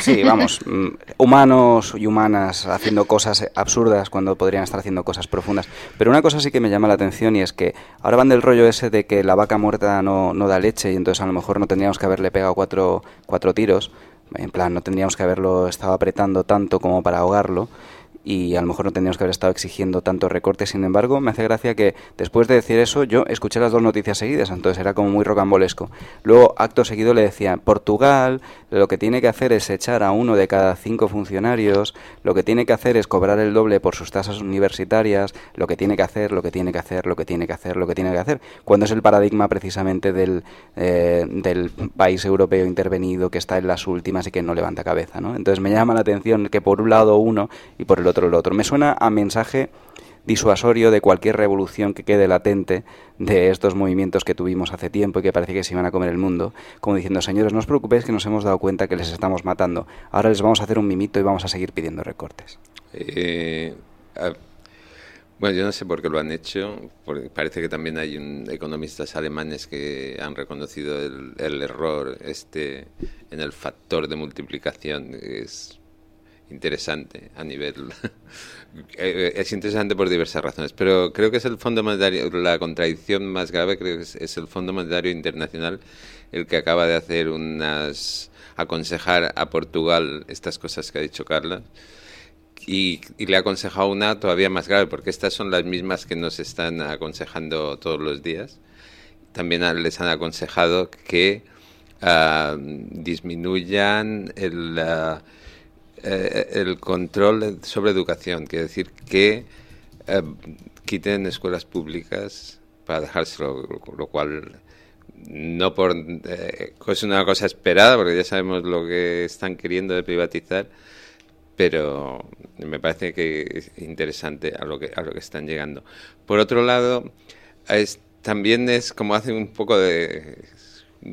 sí, vamos, mm, humanos y humanas haciendo cosas absurdas cuando podrían estar haciendo cosas profundas. Pero una cosa sí que me llama la atención y es que ahora van del rollo ese de que la vaca muerta no, no da leche y entonces a lo mejor no tendríamos que haberle pegado cuatro, cuatro tiros, en plan, no tendríamos que haberlo estado apretando tanto como para ahogarlo y a lo mejor no tendríamos que haber estado exigiendo tantos recortes. Sin embargo, me hace gracia que después de decir eso, yo escuché las dos noticias seguidas, entonces era como muy rocambolesco. Luego, acto seguido, le decía, Portugal lo que tiene que hacer es echar a uno de cada cinco funcionarios, lo que tiene que hacer es cobrar el doble por sus tasas universitarias, lo que tiene que hacer, lo que tiene que hacer, lo que tiene que hacer, lo que tiene que hacer, cuando es el paradigma precisamente del, eh, del país europeo intervenido que está en las últimas y que no levanta cabeza. ¿no? Entonces me llama la atención que por un lado uno y por el otro Me suena a mensaje disuasorio de cualquier revolución que quede latente de estos movimientos que tuvimos hace tiempo y que parece que se iban a comer el mundo, como diciendo, señores, no os preocupéis que nos hemos dado cuenta que les estamos matando, ahora les vamos a hacer un mimito y vamos a seguir pidiendo recortes. Eh, bueno, yo no sé por qué lo han hecho, parece que también hay un- economistas alemanes que han reconocido el, error este en el factor de multiplicación, interesante a nivel... eh, es interesante por diversas razones, pero creo que es el Fondo Monetario, la contradicción más grave creo que es, el Fondo Monetario Internacional el que acaba de hacer unas... aconsejar a Portugal estas cosas que ha dicho Carla y, y le ha aconsejado una todavía más grave, porque estas son las mismas que nos están aconsejando todos los días. También les han aconsejado que ah, disminuyan el, ah, eh, el control sobre educación, quiere decir que eh, quiten escuelas públicas para dejárselo, lo cual no por eh, es una cosa esperada porque ya sabemos lo que están queriendo de privatizar pero me parece que es interesante a lo que a lo que están llegando. Por otro lado también es como hace un poco de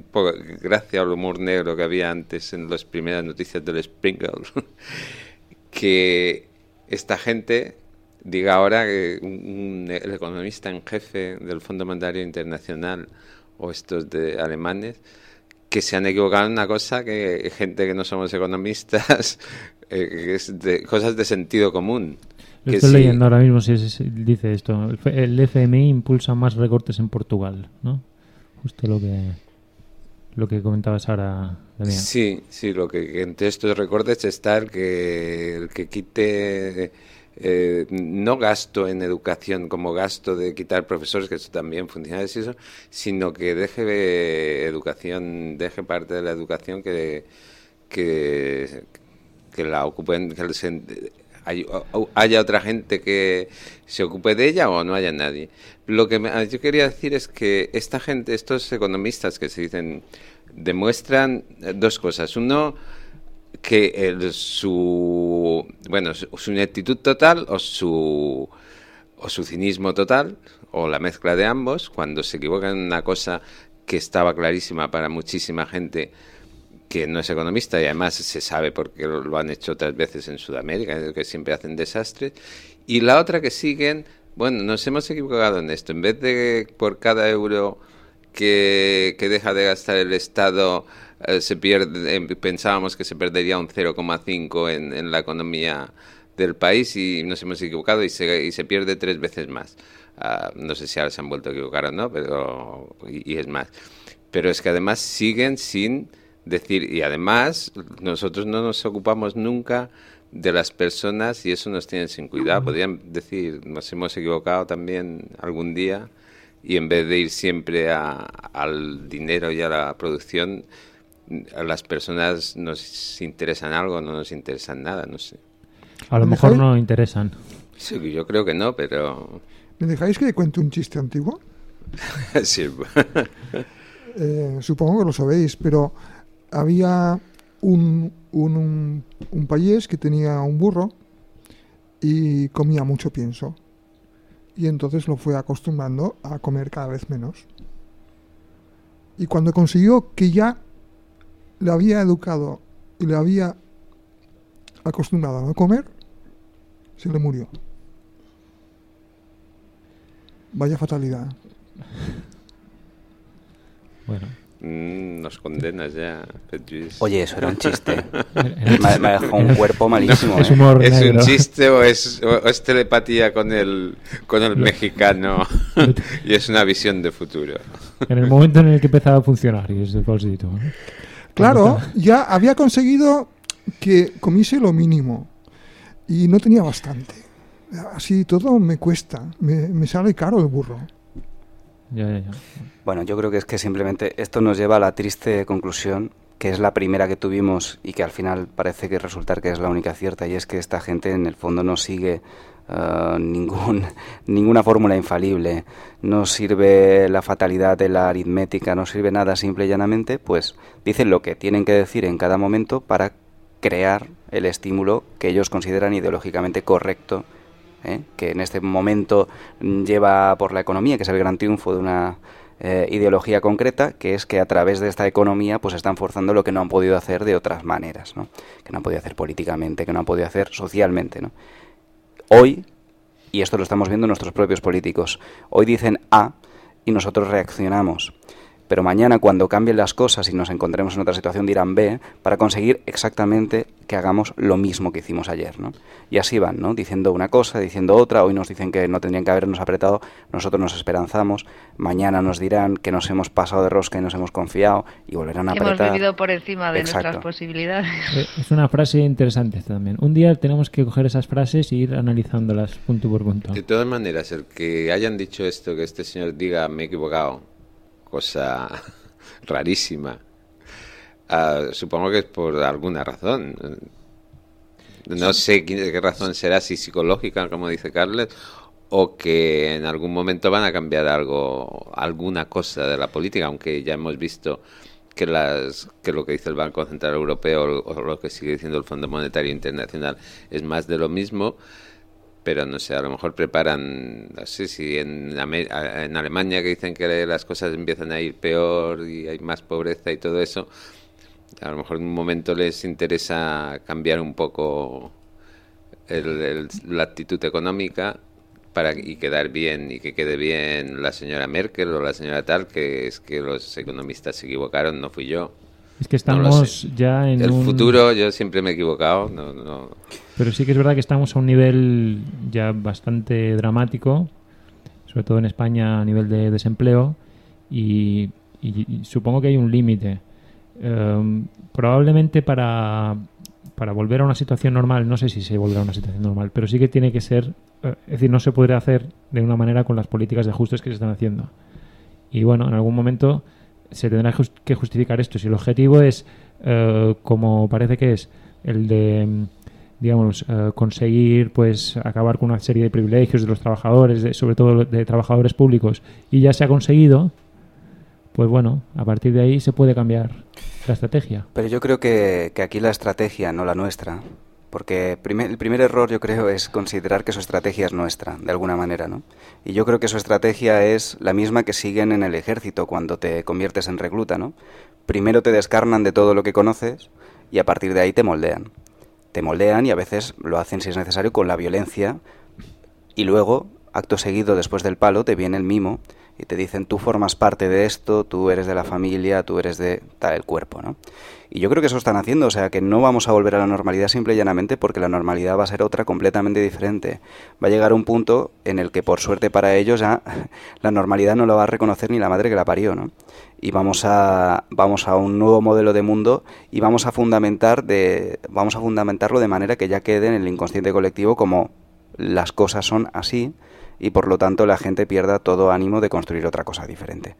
poco de gracia al humor negro que había antes en las primeras noticias del Sprinkle que esta gente diga ahora que un- un- el economista en jefe del Fondo Monetario Internacional o estos de alemanes que se han equivocado en una cosa que gente que no somos economistas eh, que es de cosas de sentido común Lo que estoy sí- leyendo ahora mismo, si es- dice esto. El FMI impulsa más recortes en Portugal, ¿no? Justo lo que lo que comentabas ahora, Damián. Sí, sí, lo que entre estos recortes está el que, el que quite eh, no gasto en educación como gasto de quitar profesores, que eso también funciona eso, sino que deje eh, educación, deje parte de la educación que, que, que la ocupen, que hay- haya otra gente que se ocupe de ella o no haya nadie. Lo que me- yo quería decir es que esta gente, estos economistas que se dicen, demuestran eh, dos cosas. Uno, que el- su bueno su, su ineptitud total o su o su cinismo total o la mezcla de ambos cuando se equivocan en una cosa que estaba clarísima para muchísima gente que no es economista y además se sabe porque lo han hecho otras veces en Sudamérica, que siempre hacen desastres. Y la otra que siguen, bueno, nos hemos equivocado en esto. En vez de por cada euro que, que deja de gastar el Estado, eh, se pierde, em, pensábamos que se perdería un 0,5 en, en la economía del país y nos hemos equivocado y se, y se pierde tres veces más. Ah, no sé si ahora se han vuelto a equivocar o no, pero y, y, es más. Pero es que además siguen sin decir, y además nosotros no nos ocupamos nunca de las personas y eso nos tienen sin cuidado. Podrían decir, nos hemos equivocado también algún día y en vez de ir siempre a, al dinero y a la producción, a las personas nos interesan algo, no nos interesan nada, no sé. A lo mejor no interesan. Sí, yo creo que no, pero... ¿Me dejáis que cuente un chiste antiguo? sí. eh, supongo que lo sabéis, pero había un, un, un, payés que tenía un burro y comía mucho pienso. Y entonces lo fue acostumbrando a comer cada vez menos. Y cuando consiguió que ya le había educado y le había acostumbrado a no comer, se le murió. Vaya fatalidad. Bueno. Mm, nos condenas ya, Petris. Oye, eso era un chiste. me, me dejó un cuerpo malísimo. Es ¿eh? humor ¿Es negro. un chiste o es, o es telepatía con el, con el mexicano y es una visión de futuro? En el momento en el que empezaba a funcionar y es falsito. ¿no? Claro, ya había conseguido que comiese lo mínimo y no tenía bastante. Así todo me cuesta, me, me sale caro el burro. Bueno, yo creo que es que simplemente esto nos lleva a la triste conclusión, que es la primera que tuvimos y que al final parece que resultar que es la única cierta, y es que esta gente en el fondo no sigue ningún, ninguna fórmula infalible, no sirve la fatalidad de la aritmética, no sirve nada simple y llanamente, pues dicen lo que tienen que decir en cada momento para crear el estímulo que ellos consideran ideológicamente correcto ¿eh? que en este momento lleva por la economía, que es el gran triunfo de una eh, ideología concreta, que es que a través de esta economía pues están forzando lo que no han podido hacer de otras maneras, ¿no? que no han podido hacer políticamente, que no han podido hacer socialmente. Hoy, y esto lo estamos viendo nuestros propios políticos, hoy dicen A y nosotros reaccionamos pero mañana cuando cambien las cosas y nos encontremos en otra situación dirán B para conseguir exactamente que hagamos lo mismo que hicimos ayer, ¿no? Y así van, ¿no? Diciendo una cosa, diciendo otra, hoy nos dicen que no tendrían que habernos apretado, nosotros nos esperanzamos, mañana nos dirán que nos hemos pasado de rosca y nos hemos confiado y volverán a apretar. Hemos vivido por encima de Exacto. nuestras posibilidades. Eh, Es una frase interesante también. Un día tenemos que coger esas frases e ir analizándolas punto por punto. De todas maneras, el que hayan dicho esto, que este señor diga me he equivocado, cosa rarísima, uh, supongo que es por alguna razón. No sé qué, qué razón será, si psicológica, como dice Carles, o que en algún momento van a cambiar algo, alguna cosa de la política, aunque ya hemos visto que las que lo que dice el Banco Central Europeo o lo que sigue diciendo el Fondo Monetario Internacional es más de lo mismo pero no sé, a lo mejor preparan, no sé si en, Alemania que dicen que las cosas empiezan a ir peor y hay más pobreza y todo eso, a lo mejor en un momento les interesa cambiar un poco el, el, la actitud económica para y quedar bien y que quede bien la señora Merkel o la señora tal, que es que los economistas se equivocaron, no fui yo. Es que estamos no ya en el un... futuro, yo siempre me he equivocado, no, no. Pero sí que es verdad que estamos a un nivel ya bastante dramático, sobre todo en España a nivel de desempleo, y, y, y supongo que hay un límite. Um, probablemente para, para volver a una situación normal, no sé si se volverá a una situación normal, pero sí que tiene que ser, uh, es decir, no se podrá hacer de una manera con las políticas de ajustes que se están haciendo. Y bueno, en algún momento se tendrá que justificar esto. Si el objetivo es, uh, como parece que es, el de digamos, uh, conseguir pues acabar con una serie de privilegios de los trabajadores, de, sobre todo de trabajadores públicos, y ya se ha conseguido, pues bueno, a partir de ahí se puede cambiar la estrategia. Pero yo creo que, que aquí la estrategia, no la nuestra, porque el primer error yo creo es considerar que su estrategia es nuestra, de alguna manera, ¿no? Y yo creo que su estrategia es la misma que siguen en el ejército cuando te conviertes en recluta, ¿no? Primero te descarnan de todo lo que conoces y a partir de ahí te moldean. Te moldean y a veces lo hacen si es necesario con la violencia y luego, acto seguido, después del palo, te viene el mimo y te dicen tú formas parte de esto, tú eres de la familia, tú eres de tal cuerpo, ¿no? Y yo creo que eso están haciendo, o sea, que no vamos a volver a la normalidad simple y llanamente porque la normalidad va a ser otra completamente diferente. Va a llegar un punto en el que por suerte para ellos ya la normalidad no la va a reconocer ni la madre que la parió, ¿no? Y vamos a vamos a un nuevo modelo de mundo y vamos a fundamentar de vamos a fundamentarlo de manera que ya quede en el inconsciente colectivo como las cosas son así y por lo tanto la gente pierda todo ánimo de construir otra cosa diferente.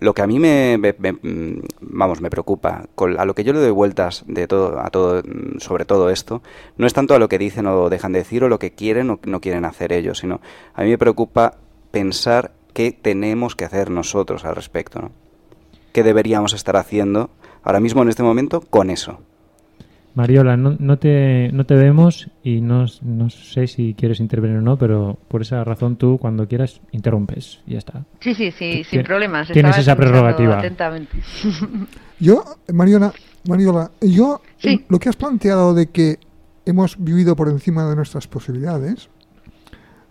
Lo que a mí me, mm, vamos me preocupa, a lo que yo le doy vueltas de todo a todo mm, sobre todo esto, no es tanto a lo que dicen o dejan de decir o lo que quieren o no quieren hacer ellos, sino a mí me preocupa pensar qué tenemos que hacer nosotros al respecto, ¿no? ¿Qué deberíamos estar haciendo ahora mismo en este momento con eso? Mariola, no, no, te, no te vemos y no, no, sé si quieres intervenir o no, pero por esa razón tú cuando quieras interrumpes y ya está. Sí, sí, sí, sin problemas. Tienes esa prerrogativa. Yo, Mariola, Mariola yo lo que has planteado de que hemos vivido por encima de nuestras posibilidades,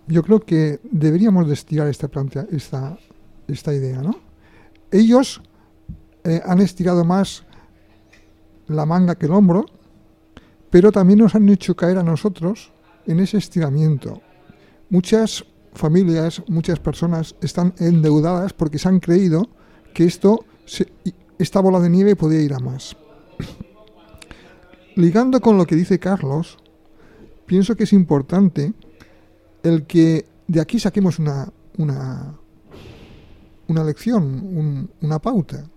yo creo que deberíamos de estirar esta, plantea, esta, esta idea, ¿no? Ellos eh, han estirado más la manga que el hombro pero también nos han hecho caer a nosotros en ese estiramiento. Muchas familias, muchas personas están endeudadas porque se han creído que esto, esta bola de nieve podía ir a más. Ligando con lo que dice Carlos, pienso que es importante el que de aquí saquemos una, una, una lección, una pauta.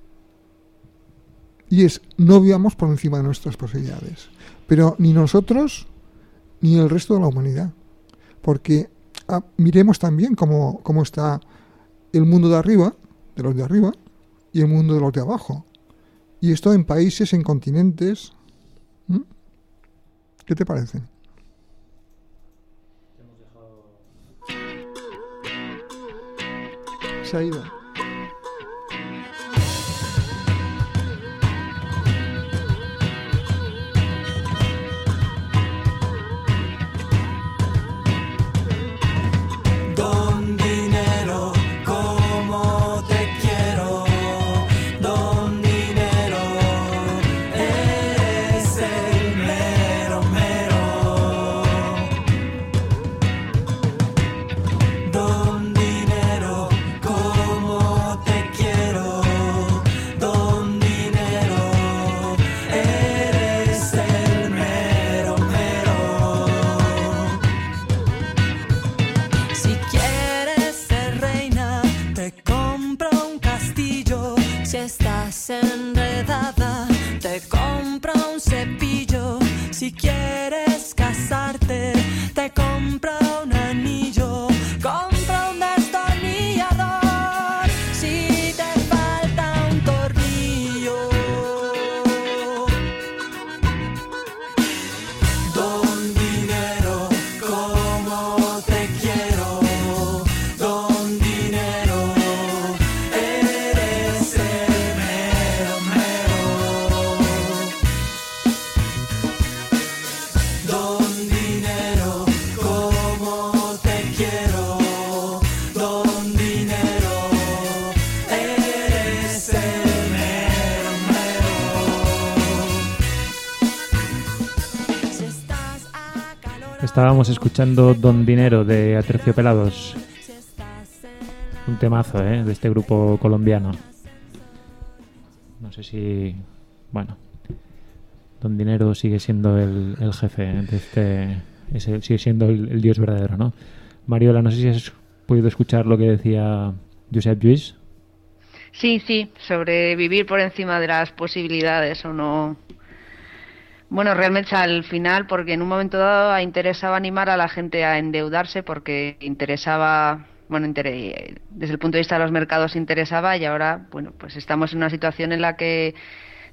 Y es, no vivamos por encima de nuestras posibilidades. Pero ni nosotros ni el resto de la humanidad. Porque ah, miremos también cómo, cómo, está el mundo de arriba, de los de arriba, y el mundo de los de abajo. Y esto en países, en continentes. ¿Qué te parece? Se ha ido. Estábamos escuchando Don Dinero de Aterciopelados. Un temazo, ¿eh? De este grupo colombiano. No sé si... Bueno. Don Dinero sigue siendo el, jefe de este... sigue siendo el, dios verdadero, ¿no? Mariola, no sé si has podido escuchar lo que decía Josep Lluís. Sí, sí, sobre vivir por encima de las posibilidades o no bueno, realmente al final, porque en un momento dado interesaba animar a la gente a endeudarse, porque interesaba, bueno, desde el punto de vista de los mercados interesaba, y ahora, bueno, pues estamos en una situación en la que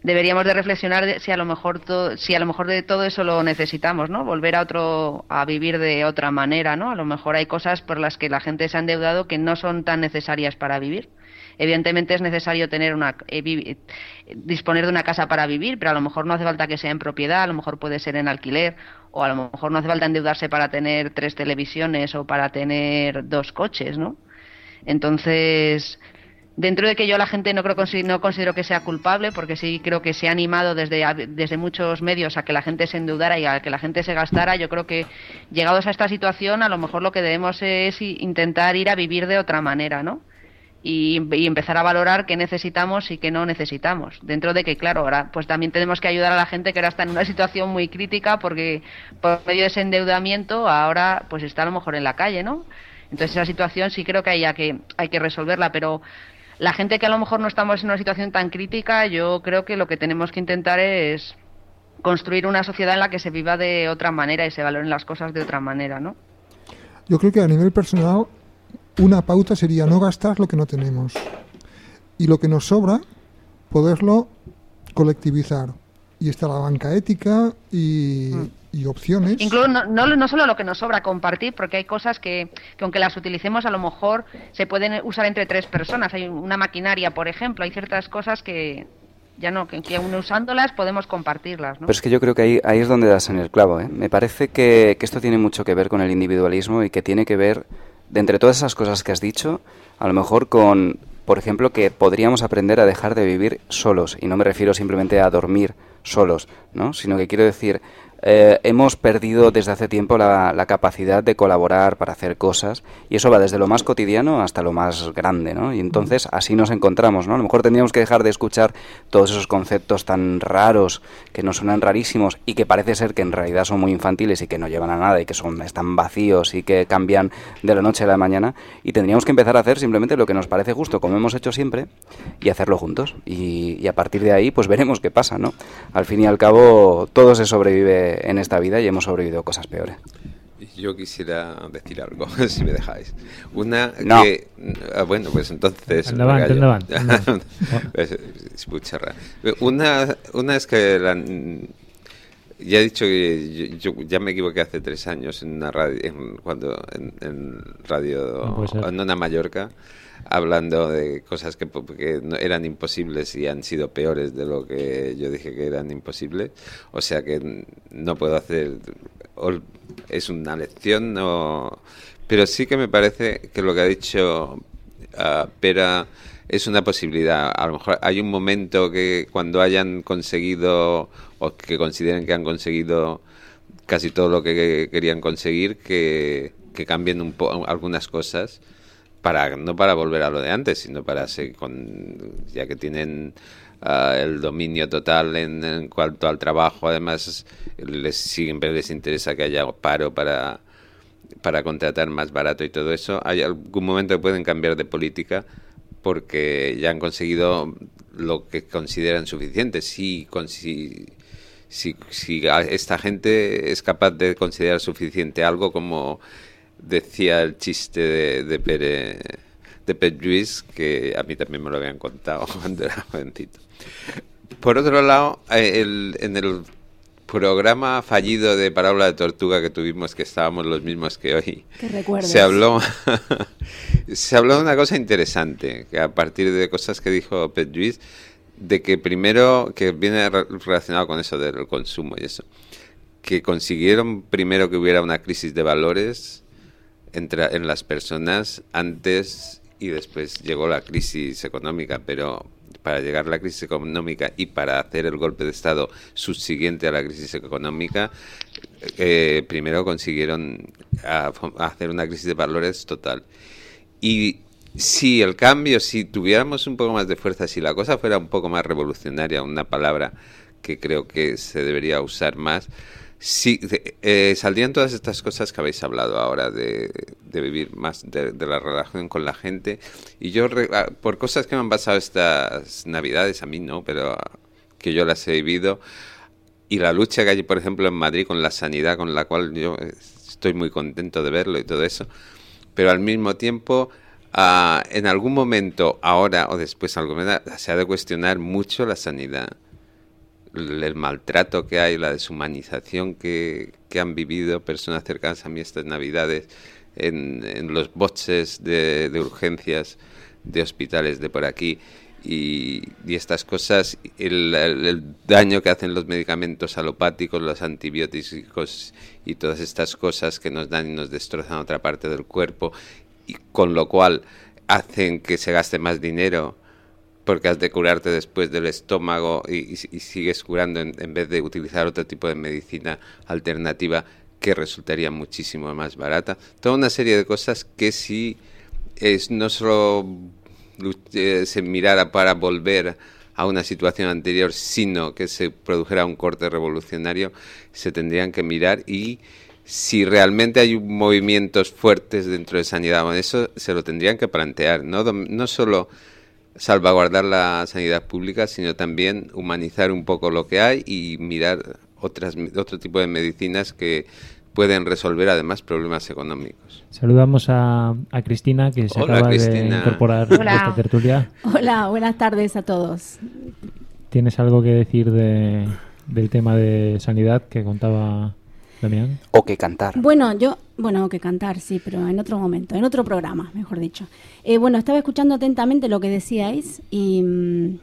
deberíamos de reflexionar si a lo mejor si a lo mejor de todo eso lo necesitamos, ¿no? Volver a otro a vivir de otra manera, ¿no? A lo mejor hay cosas por las que la gente se ha endeudado que no son tan necesarias para vivir. Evidentemente es necesario tener una eh, disponer de una casa para vivir, pero a lo mejor no hace falta que sea en propiedad, a lo mejor puede ser en alquiler o a lo mejor no hace falta endeudarse para tener tres televisiones o para tener dos coches, ¿no? Entonces, dentro de que yo la gente no creo no considero que sea culpable porque sí creo que se ha animado desde desde muchos medios a que la gente se endeudara y a que la gente se gastara yo creo que llegados a esta situación a lo mejor lo que debemos es intentar ir a vivir de otra manera no y, empezar a valorar qué necesitamos y qué no necesitamos. Dentro de que, claro, ahora pues también tenemos que ayudar a la gente que ahora está en una situación muy crítica porque por medio de ese endeudamiento ahora pues está a lo mejor en la calle, ¿no? Entonces esa situación sí creo que hay que, hay que resolverla, pero la gente que a lo mejor no estamos en una situación tan crítica, yo creo que lo que tenemos que intentar es construir una sociedad en la que se viva de otra manera y se valoren las cosas de otra manera, ¿no? Yo creo que a nivel personal una pauta sería no gastar lo que no tenemos y lo que nos sobra poderlo colectivizar. Y está la banca ética y, mm. opciones. Incluso no, no, solo lo que nos sobra, compartir, porque hay cosas que, aunque las utilicemos a lo mejor se pueden usar entre tres personas. Hay una maquinaria, por ejemplo, hay ciertas cosas que, ya no, que, aún usándolas podemos compartirlas. ¿no? Pero es que yo creo que ahí, ahí es donde das en el clavo. ¿eh? Me parece que, que, esto tiene mucho que ver con el individualismo y que tiene que ver de entre todas esas cosas que has dicho, a lo mejor con, por ejemplo, que podríamos aprender a dejar de vivir solos. Y no me refiero simplemente a dormir solos, ¿no? Sino que quiero decir eh, hemos perdido desde hace tiempo la, capacidad de colaborar para hacer cosas y eso va desde lo más cotidiano hasta lo más grande, ¿no? Y entonces así nos encontramos, ¿no? A lo mejor tendríamos que dejar de escuchar todos esos conceptos tan raros que nos suenan rarísimos y que parece ser que en realidad son muy infantiles y que no llevan a nada y que son están vacíos y que cambian de la noche a la mañana y tendríamos que empezar a hacer simplemente lo que nos parece justo, como hemos hecho siempre y hacerlo juntos y, y a partir de ahí pues veremos qué pasa, ¿no? Al fin y al cabo todo se sobrevive en esta vida y hemos sobrevivido cosas peores. Yo quisiera decir algo, si me dejáis. Una no. que. Ah, bueno, pues entonces. Pues, una, una es que. ya he dicho que yo, ya me equivoqué hace tres años en una radio, en, cuando en, radio, en una Mallorca, hablando de cosas que, eran imposibles y han sido peores de lo que yo dije que eran imposibles. O sea que no puedo hacer. Es una lección, no. Pero sí que me parece que lo que ha dicho uh, Pera es una posibilidad. A lo mejor hay un momento que cuando hayan conseguido o que consideren que han conseguido casi todo lo que querían conseguir, que, que cambien un algunas cosas para no para volver a lo de antes, sino para seguir con ya que tienen ah, el dominio total en, cuanto al trabajo, además les siempre les interesa que haya paro para para contratar más barato y todo eso. Hay algún momento que pueden cambiar de política porque ya han conseguido lo que consideran suficiente. Si, si esta gente es capaz de considerar suficiente algo como decía el chiste de, de Pere de Luis, que a mí también me lo habían contado cuando era jovencito. Por otro lado, eh, el, en el programa fallido de Parábola de Tortuga que tuvimos, que estábamos los mismos que hoy, se habló, se habló de una cosa interesante, que a partir de cosas que dijo Pet Luis, de que primero, que viene relacionado con eso del consumo y eso, que consiguieron primero que hubiera una crisis de valores entre, en las personas antes y después llegó la crisis económica, pero para llegar a la crisis económica y para hacer el golpe de Estado subsiguiente a la crisis económica, eh, primero consiguieron hacer una crisis de valores total. Y si el cambio, si tuviéramos un poco más de fuerza, si la cosa fuera un poco más revolucionaria, una palabra que creo que se debería usar más, Sí, eh, saldrían todas estas cosas que habéis hablado ahora de, vivir más de, la relación con la gente. Y yo, ah, por cosas que me han pasado estas navidades, a mí no, pero que yo las he vivido, y la lucha que hay, por ejemplo, en Madrid con la sanidad, con la cual yo estoy muy contento de verlo y todo eso, pero al mismo tiempo, en algún momento, ahora o después, algo, se ha de cuestionar mucho la sanidad el, maltrato que hay, la deshumanización que, que han vivido personas cercanas a mí estas navidades en, en los boxes de, urgencias de hospitales de por aquí. Y, estas cosas, el, el- el daño que hacen los medicamentos alopáticos, los antibióticos y todas estas cosas que nos dan y nos destrozan otra parte del cuerpo, y con lo cual hacen que se gaste más dinero porque has de curarte después del estómago y, y- sigues curando en, vez de utilizar otro tipo de medicina alternativa que resultaría muchísimo más barata. Toda una serie de cosas que si es no solo eh, se mirara para volver a una situación anterior, sino que se produjera un corte revolucionario, se tendrían que mirar y si realmente hay movimientos fuertes dentro de sanidad, eso se lo tendrían que plantear, no solo salvaguardar la sanidad pública, sino también humanizar un poco lo que hay y mirar otras, otro tipo de medicinas que pueden resolver además problemas económicos. Saludamos a, a Cristina, que se Hola, acaba de incorporar Hola. a esta tertulia. Hola, buenas tardes a todos. ¿Tienes algo que decir de, del tema de sanidad que contaba Damián? O que cantar. Bueno, yo, bueno, que cantar, sí, pero en otro momento, en otro programa, mejor dicho. Eh, bueno, estaba escuchando atentamente lo que decíais y, mm,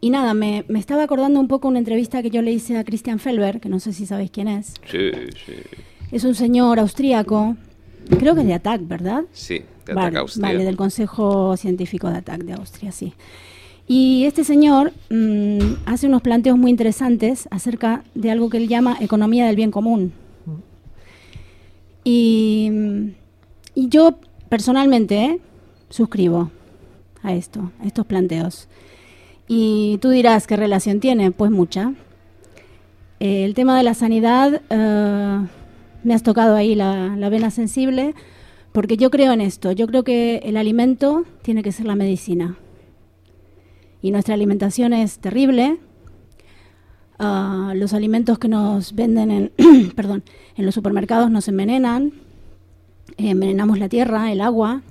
y nada, me, me estaba acordando un poco una entrevista que yo le hice a Christian Felber, que no sé si sabéis quién es. Sí, sí. Es un señor austríaco, creo que es de ATAC, ¿verdad? Sí, de Vale, ataque a Austria. vale, del Consejo Científico de ATAC de Austria, sí. Y este señor mm, hace unos planteos muy interesantes acerca de algo que él llama economía del bien común. Y, mm, yo personalmente ¿eh? suscribo a esto, a estos planteos. Y tú dirás, ¿qué relación tiene? Pues mucha. Eh, el tema de la sanidad, eh, me has tocado ahí la vena sensible, porque yo creo en esto. Yo creo que el alimento tiene que ser la medicina. Y nuestra alimentación es terrible. Ah, los alimentos que nos venden en, perdón, en los supermercados nos envenenan. Eh, envenenamos la tierra, el agua.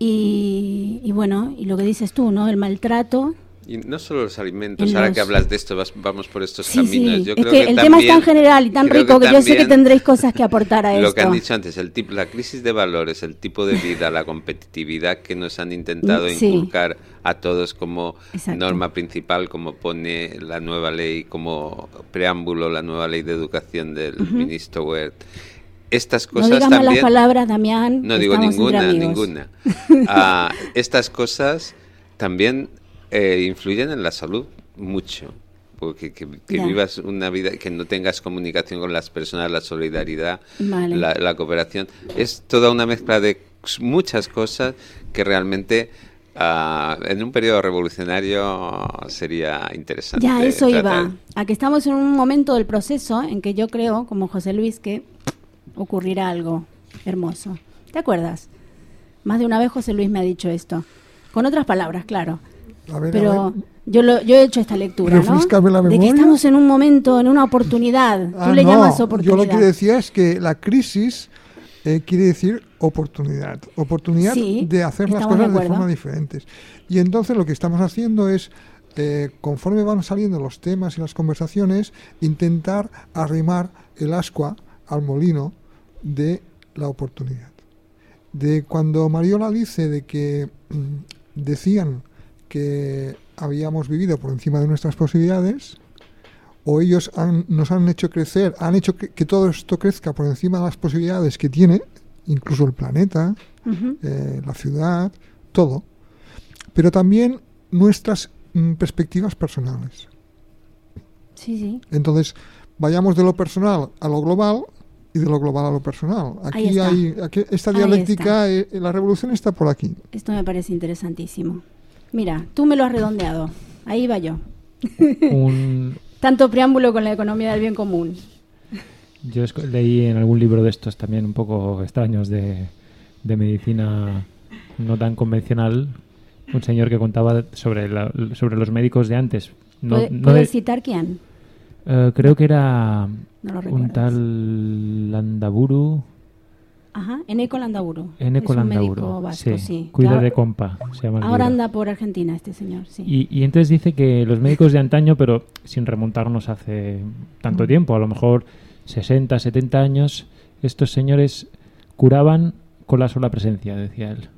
Y, y bueno, y lo que dices tú, ¿no? El maltrato. Y no solo los alimentos, En ahora los- que hablas de esto, vas- vamos por estos Sí, caminos. sí. Yo Es creo que, el tema es tan también- general y tan rico que, yo sé que también tendréis cosas que aportar a Lo esto. que han dicho antes, el tipo, la crisis de valores, el tipo de vida, la competitividad que nos han intentado sí. inculcar a todos como Exacto. norma principal, como pone la nueva ley, como preámbulo, la nueva ley de educación del ministro Wert. Estas no cosas digas malas también... palabras, Damián. No digo ninguna, ninguna. Ah, estas cosas también eh, influyen en la salud mucho. Porque que, que vivas una vida, que no tengas comunicación con las personas, la solidaridad, Vale. la, la cooperación. Es toda una mezcla de muchas cosas que realmente ah, en un periodo revolucionario sería interesante. Ya, eso tratar. iba. A que estamos en un momento del proceso en que yo creo, como José Luis, que ocurrirá algo hermoso. ¿Te acuerdas? Más de una vez José Luis me ha dicho esto. Con otras palabras, claro. A ver, a Pero ver. yo, lo, yo he hecho esta lectura, ¿no? De que estamos en un momento, en una oportunidad. Tú Ah, le no, llamas Yo oportunidad. lo que decía es que la crisis eh, quiere decir oportunidad. Oportunidad Sí, de hacer las de cosas de, forma diferentes. Y entonces lo que estamos haciendo es, eh, conforme van saliendo los temas y las conversaciones, intentar arrimar el ascua al molino de la oportunidad. De cuando Mariola dice de que mm, decían que habíamos vivido por encima de nuestras posibilidades, o ellos han- nos han hecho crecer, han hecho que, que todo esto crezca por encima de las posibilidades que tiene, incluso el planeta, eh, la ciudad, todo, pero también nuestras mm, perspectivas personales. Sí, sí. Entonces, vayamos de lo personal a lo global y de lo global a lo personal. Aquí hay aquí- esta dialéctica, eh, la revolución está por aquí. Esto me parece interesantísimo. Mira, tú me lo has redondeado. Ahí va yo. Un, Tanto preámbulo con la economía del bien común. Yo leí en algún libro de estos también un poco extraños de, de medicina no tan convencional un señor que contaba sobre, la- sobre los médicos de antes. No, ¿Puede- no ¿Puedes de- citar quién? eh, creo que era No un tal Landaburu. Ajá, un médico Landaburu. vasco, Sí, sí. cuida de compa, se llama Ahora anda por Argentina este señor, sí. Y, y entonces dice que los médicos de antaño, pero sin remontarnos hace tanto tiempo, a lo mejor 60, 70 años, estos señores curaban con la sola presencia, decía él.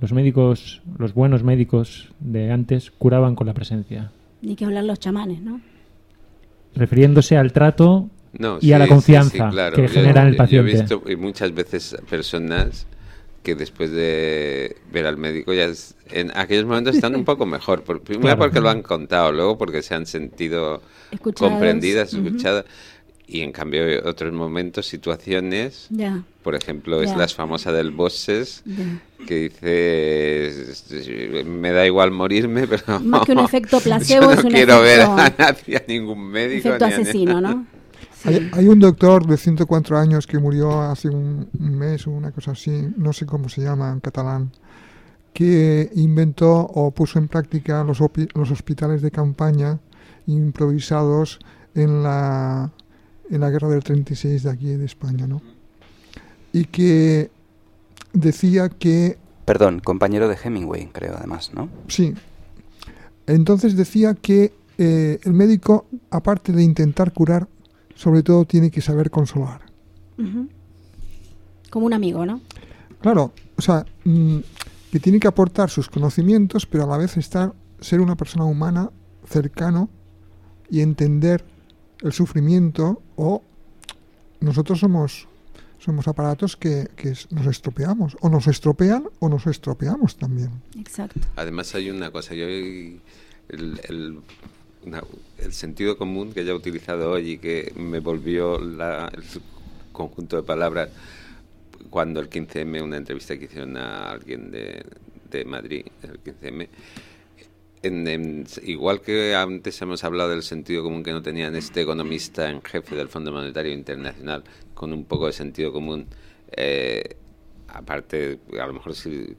Los médicos, los buenos médicos de antes curaban con la presencia, Ni que hablar los chamanes, ¿no? refiriéndose al trato No, y a la sí, sí, confianza sí, claro. que Yo- genera en el yo paciente. he visto y muchas veces personas que después de ver al médico ya es- en aquellos momentos están un poco mejor. Por, primero Claro. porque lo han contado, luego porque se han sentido comprendidas, escuchadas. Y en cambio otros momentos, situaciones, por ejemplo, es la famosa del Bosses, que dice, me da igual morirme, pero Más que un efecto yo placebo, no es un quiero ver a efecto- nadie, a ningún médico. Efecto ni a- asesino, ¿no? Sí. Hay, hay un doctor de 104 años que murió hace un, un mes o una cosa así, no sé cómo se llama en catalán, que inventó o puso en práctica los, los hospitales de campaña improvisados en la, en la guerra del 36 de aquí de España, ¿no? Y que decía que Perdón, compañero de Hemingway, creo, además, ¿no? Sí. Entonces decía que eh, el médico, aparte de intentar curar, sobre todo tiene que saber consolar. Como un amigo, ¿no? Claro, o sea, mm, que tiene que aportar sus conocimientos, pero a la vez estar, ser una persona humana, cercano y entender el sufrimiento o nosotros somos somos aparatos que, que nos estropeamos o nos estropean o nos estropeamos también. Exacto. Además hay una cosa, yo el, el, una- el sentido común que ya he utilizado hoy y que me volvió la- el conjunto de palabras cuando el 15M, una entrevista que hicieron a alguien de, de Madrid, el 15M, en- igual que antes hemos hablado del sentido común que no tenían este economista en jefe del Fondo Monetario Internacional, con un poco de sentido común, eh, aparte, a lo mejor si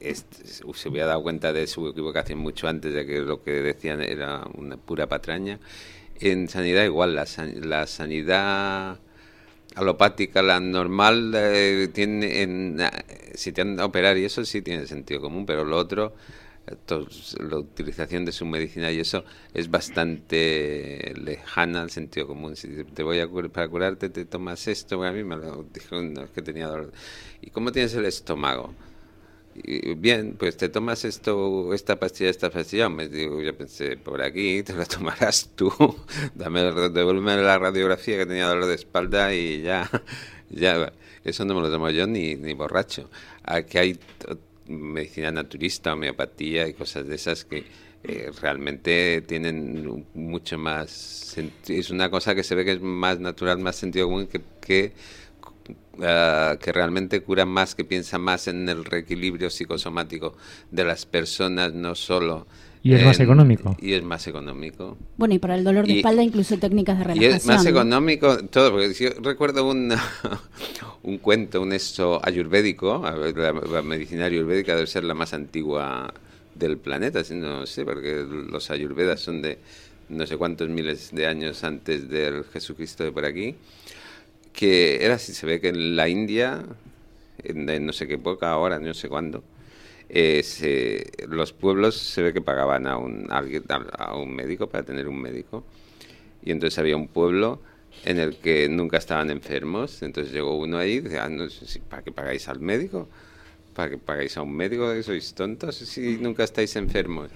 este, se hubiera dado cuenta de su equivocación mucho antes de que lo que decían era una pura patraña. En sanidad igual, la, la sanidad alopática, la normal, eh, tiene en, eh, si te han de operar y eso sí tiene sentido común, pero lo otro, la utilización de su medicina y eso es bastante lejana al sentido común. Si te voy a cur- para curarte te tomas esto, a mí me lo dijo no, es que tenía dolor. ¿Y cómo tienes el estómago? Bien, pues te tomas esto, esta pastilla, esta pastilla. Me digo, yo pensé, por aquí te la tomarás tú. Dame, devuélveme la radiografía que tenía dolor de espalda y ya, ya. Eso no me lo tomo yo ni, ni borracho. Aquí hay t- medicina naturista, homeopatía y cosas de esas que eh, realmente tienen mucho más. Es una cosa que se ve que es más natural, más sentido común que. que ah, que realmente cura más, que piensa más en el reequilibrio psicosomático de las personas, no solo... Y es más en- económico. Y es más económico. Bueno, y para el dolor de Y- espalda incluso técnicas de Y relajación. es más económico todo, porque yo recuerdo un, un cuento, un esto ayurvédico, la, la medicina ayurvédica debe ser la más antigua del planeta, si no sé, porque los ayurvedas son de no sé cuántos miles de años antes del Jesucristo de por aquí, que era así, se ve que en la India, en, no sé qué época, ahora, no sé cuándo, eh, los pueblos se ve que pagaban a un, a un médico para tener un médico. Y entonces había un pueblo en el que nunca estaban enfermos. Entonces llegó uno ahí y dice, ah, no, ¿para qué pagáis al médico? ¿Para qué pagáis a un médico? ¿Que ¿Sois tontos si nunca estáis enfermos?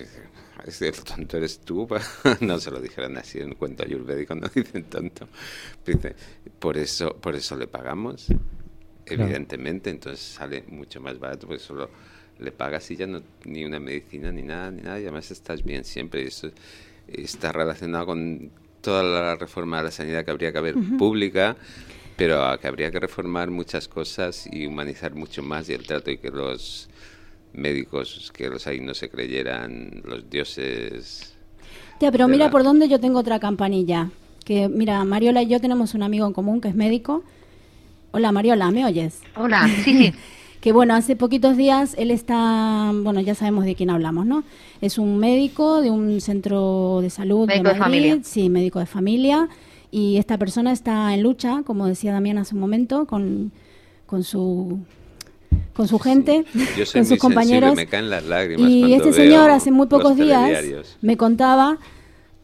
Dice, "Es el tonto eres tú. pa". no se lo dijeron así en un cuento ayurvédico, no dicen tonto. Dice, por eso, por eso le pagamos. Claro. Evidentemente, entonces sale mucho más barato porque solo le pagas y ya no ni una medicina ni nada, ni nada, y además estás bien siempre. Y eso está relacionado con toda la reforma de la sanidad que habría que haber pública, pero que habría que reformar muchas cosas y humanizar mucho más y el trato y que los médicos que los hay no se creyeran los dioses. Tía, pero mira la- por dónde yo tengo otra campanilla. Que mira, Mariola y yo tenemos un amigo en común que es médico. Hola Mariola, ¿me oyes? Hola, sí, sí. Que bueno, hace poquitos días él está, bueno, ya sabemos de quién hablamos, ¿no? Es un médico de un centro de salud Médico de de Madrid, familia. sí, médico de familia, y esta persona está en lucha, como decía Damián hace un momento, con, con su con su gente, Yo soy con sus compañeros. me caen las lágrimas Y este señor hace muy pocos días me contaba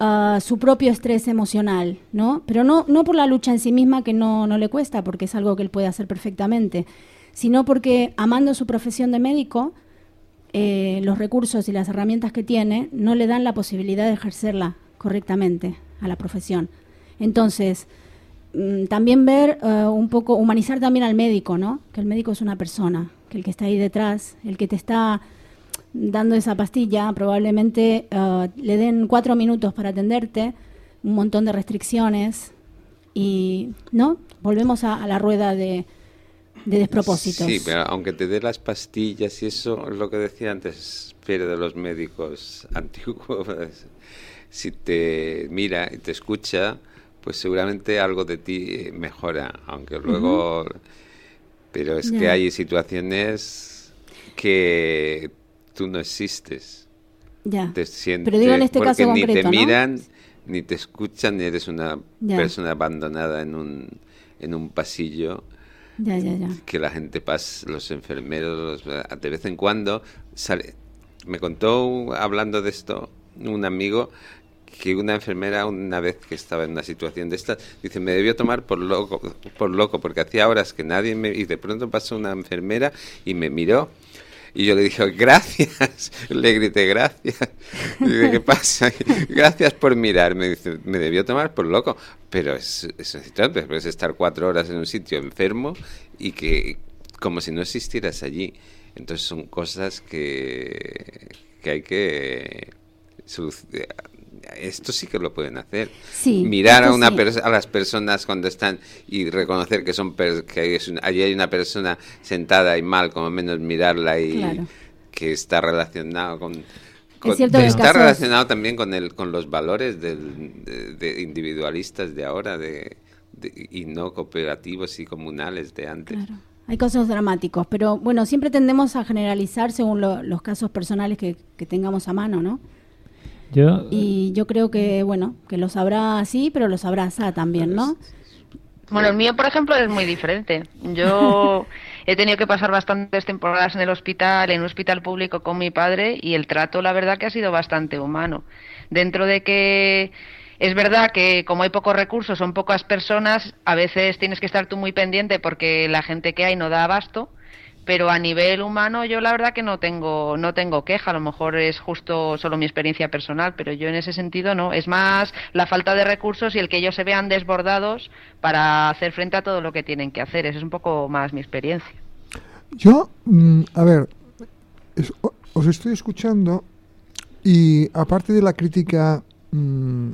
ah, su propio estrés emocional, ¿no? Pero no, no por la lucha en sí misma, que no, no le cuesta, porque es algo que él puede hacer perfectamente, sino porque amando su profesión de médico, eh, los recursos y las herramientas que tiene no le dan la posibilidad de ejercerla correctamente a la profesión. Entonces, mm, también ver eh, un poco, humanizar también al médico, ¿no? Que el médico es una persona, que el que está ahí detrás, el que te está dando esa pastilla, probablemente eh, le den cuatro minutos para atenderte, un montón de restricciones y, ¿no? Volvemos a, a la rueda de, de despropósitos. Sí, pero aunque te dé las pastillas y eso, es lo que decía antes, Pere, de los médicos antiguos, si te mira y te escucha, pues seguramente algo de ti mejora, aunque luego... Pero es que hay situaciones que tú no existes. Ya. Te sientes, Pero digo en este porque caso ni concreto, te ¿no? miran, ni te escuchan, ni eres una persona abandonada en un, en un pasillo Ya, ya, ya. que la gente pasa, los enfermeros, los- de vez en cuando sale. Me contó, hablando de esto, un amigo que una enfermera una vez que estaba en una situación de esta, dice, me debió tomar por loco, por loco, porque hacía horas que nadie me... Y de pronto pasó una enfermera y me miró. Y yo le dije, gracias. Le grité, gracias. ¿qué pasa? Gracias por mirar. Me dice, me debió tomar por loco. Pero es, es excitante. Puedes estar cuatro horas en un sitio enfermo y que como si no existieras allí. Entonces son cosas que, que hay que... Esto sí que lo pueden hacer. Sí, Mirar a, una sí. a las personas cuando están y reconocer que son per- que es un- allí hay una persona sentada y mal, como menos mirarla y Claro. que está relacionado con, con- cierto que está relacionado también con el con los valores del- de, de individualistas de ahora de, de- y no cooperativos y comunales de antes. Claro. Hay casos dramáticos, pero bueno, siempre tendemos a generalizar según lo- los casos personales que, que tengamos a mano, ¿no? Y yo creo que, bueno, que lo sabrá así, pero lo sabrá asá también, ¿no? Bueno, el mío, por ejemplo, es muy diferente. Yo he tenido que pasar bastantes temporadas en el hospital, en un hospital público con mi padre, y el trato, la verdad, que ha sido bastante humano. Dentro de que es verdad que como hay pocos recursos, son pocas personas, a veces tienes que estar tú muy pendiente porque la gente que hay no da abasto. Pero a nivel humano yo la verdad que no tengo no tengo queja, a lo mejor es justo solo mi experiencia personal, pero yo en ese sentido no, es más la falta de recursos y el que ellos se vean desbordados para hacer frente a todo lo que tienen que hacer, esa es un poco más mi experiencia. Yo, mm, a ver, os estoy escuchando y aparte de la crítica mm,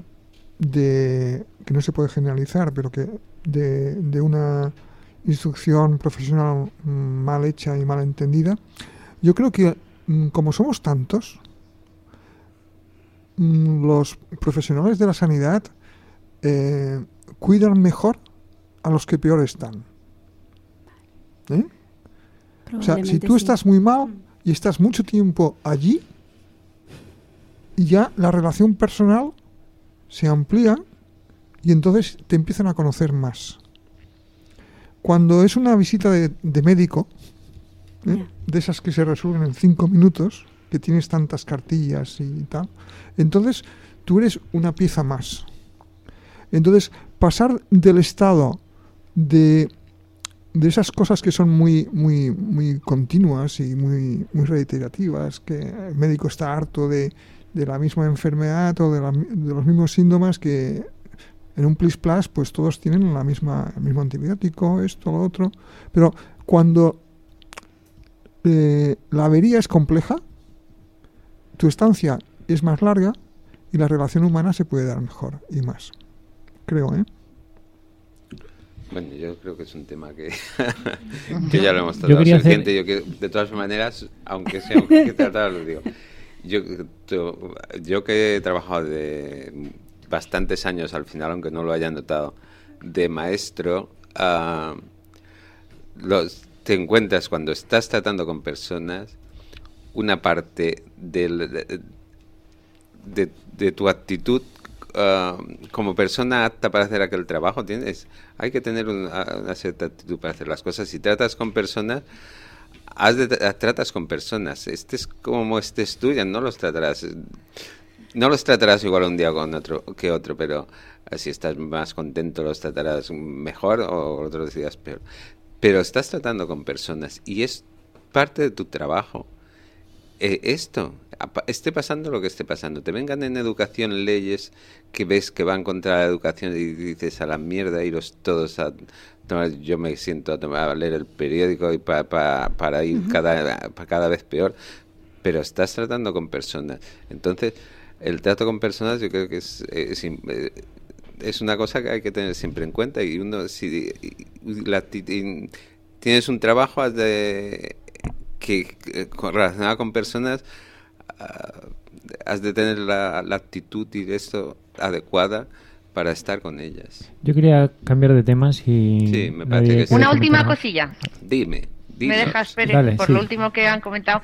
de que no se puede generalizar, pero que de, de una instrucción profesional mm, mal hecha y mal entendida, yo creo que mm, como somos tantos, mm, los profesionales de la sanidad eh, cuidan mejor a los que peor están. ¿Eh? O sea, si tú sí. estás muy mal y estás mucho tiempo allí, ya la relación personal se amplía y entonces te empiezan a conocer más. Cuando es una visita de, de médico, ¿eh? De esas que se resuelven en cinco minutos, que tienes tantas cartillas y tal, entonces tú eres una pieza más. Entonces, pasar del estado de de esas cosas que son muy muy muy continuas y muy muy reiterativas que el médico está harto de, de la misma enfermedad o de, la de los mismos síntomas que en un plis plas pues todos tienen la misma el mismo antibiótico esto lo otro pero cuando eh, la avería es compleja tu estancia es más larga y la relación humana se puede dar mejor y más creo eh Bueno, yo creo que es un tema que, que ya lo hemos tratado hacer- suficiente. Yo que, de todas maneras, aunque sea que tratar, lo digo. Yo, yo que he trabajado de bastantes años, al final, aunque no lo haya notado, de maestro, ah, te encuentras cuando estás tratando con personas una parte de, tu actitud ah, como persona apta para hacer aquel trabajo, tienes, hay que tener una, una cierta actitud para hacer las cosas. Si tratas con personas, tratas con personas. Este es como este estudian, no los tratarás. No los tratarás igual un día con otro que otro, pero eh, si estás más contento los tratarás mejor o otros días peor. Pero estás tratando con personas y es parte de tu trabajo. Eh, esto, esté pasando lo que esté pasando, te vengan en educación leyes que ves que van contra la educación y dices a la mierda, iros todos a tomar, yo me siento a, tomar, a leer el periódico y pa- pa- para ir cada, pa- cada vez peor, pero estás tratando con personas. Entonces, el trato con personas yo creo que es, es, im- eh, es una cosa que hay que tener siempre en cuenta y uno si la tienes un trabajo has de que, que con- relacionado con personas ah, has de tener la, la actitud y esto adecuada para estar con ellas. Yo quería cambiar de temas y... Sí, me parece que sí. Una última cosilla. Dime, Me dinos. dejas, Pérez, Dale, por sí. lo último que han comentado.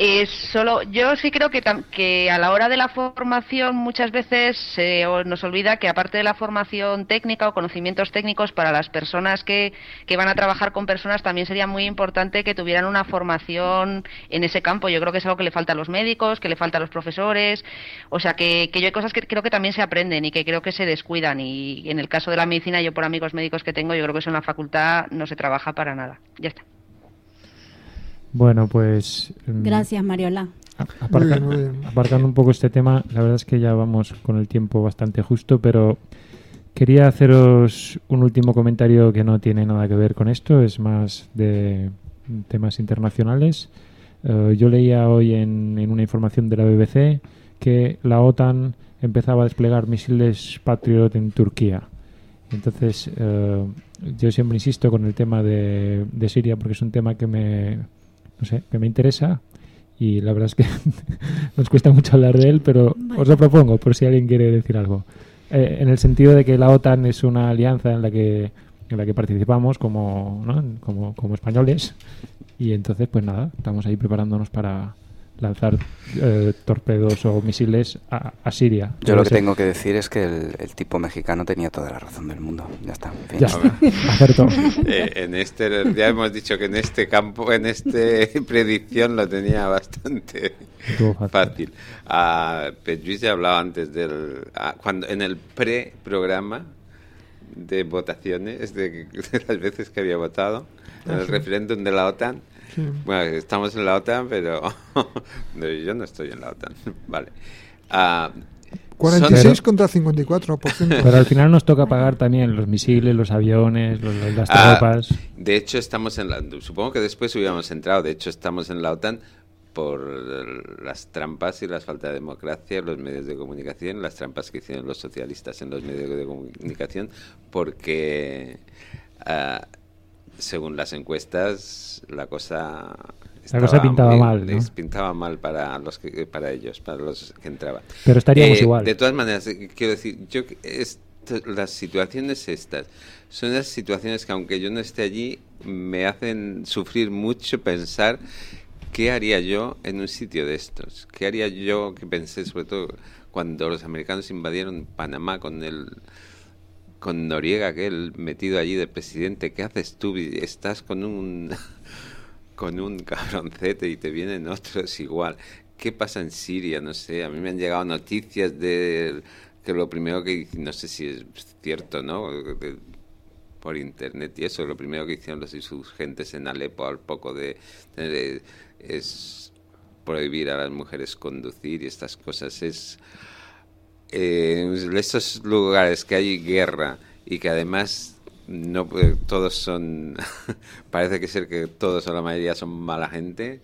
Eh, solo, yo sí creo que, a la hora de la formación muchas veces se nos olvida que aparte de la formación técnica o conocimientos técnicos para las personas que, que van a trabajar con personas también sería muy importante que tuvieran una formación en ese campo. Yo creo que es algo que le falta a los médicos, que le falta a los profesores. O sea, que, que yo hay cosas que creo que también se aprenden y que creo que se descuidan. Y en el caso de la medicina, yo por amigos médicos que tengo, yo creo que eso en la facultad no se trabaja para nada. Ya está. Bueno, pues... mm, Gracias, Mariola. a- Muy aparca- bien, muy bien. aparcando un poco este tema, la verdad es que ya vamos con el tiempo bastante justo, pero quería haceros un último comentario que no tiene nada que ver con esto, es más de temas internacionales. Eh, yo leía hoy en, en una información de la BBC que la OTAN empezaba a desplegar misiles Patriot en Turquía. Entonces, eh, yo siempre insisto con el tema de, de Siria porque es un tema que me, no sé, que me interesa y la verdad es que nos cuesta mucho hablar de él, pero Vale. os lo propongo por si alguien quiere decir algo. Eh, en el sentido de que la OTAN es una alianza en la que en la que participamos como, ¿no? como como españoles y entonces pues nada, estamos ahí preparándonos para lanzar eh, torpedos o misiles a, a Siria. Yo lo que ser- tengo que decir es que el, el tipo mexicano tenía toda la razón del mundo. Ya está. en fin. Ya está, acertó. Eh, en este ya hemos dicho que en este campo, en este predicción lo tenía bastante fácil. fácil. Ah, pero Luis ya hablaba antes del ah, cuando en el pre-programa de votaciones de, de las veces que había votado en Ah, el referéndum de la OTAN. Sí. Bueno, estamos en la OTAN, pero no, yo no estoy en la OTAN. Vale. Ah, 46 son- contra 54%. Pero al final nos toca pagar también los misiles, los aviones, los- las Ah, tropas. De hecho, estamos en la. Supongo que después hubiéramos entrado. De hecho, estamos en la OTAN por el- las trampas y las falta de democracia en los medios de comunicación, las trampas que hicieron los socialistas en los medios de comunicación, porque ah, según las encuestas la cosa La cosa pintaba muy- mal, ¿no? pintaba mal para los que, para ellos, para los que entraban. Pero estaríamos Eh, igual. De todas maneras, eh, quiero decir, yo esto- las situaciones estas son las situaciones que aunque yo no esté allí me hacen sufrir mucho pensar qué haría yo en un sitio de estos. ¿Qué haría yo que pensé sobre todo cuando los americanos invadieron Panamá con el con Noriega aquel metido allí de presidente, ¿qué haces tú? Estás con un con un cabroncete y te vienen otros igual. ¿Qué pasa en Siria? No sé, a mí me han llegado noticias de que lo primero que no sé si es cierto, ¿no? Por internet y eso, lo primero que hicieron los insurgentes en Alepo al poco de, de- es prohibir a las mujeres conducir y estas cosas es eh, en estos lugares que hay guerra y que además no todos son parece que ser que todos o la mayoría son mala gente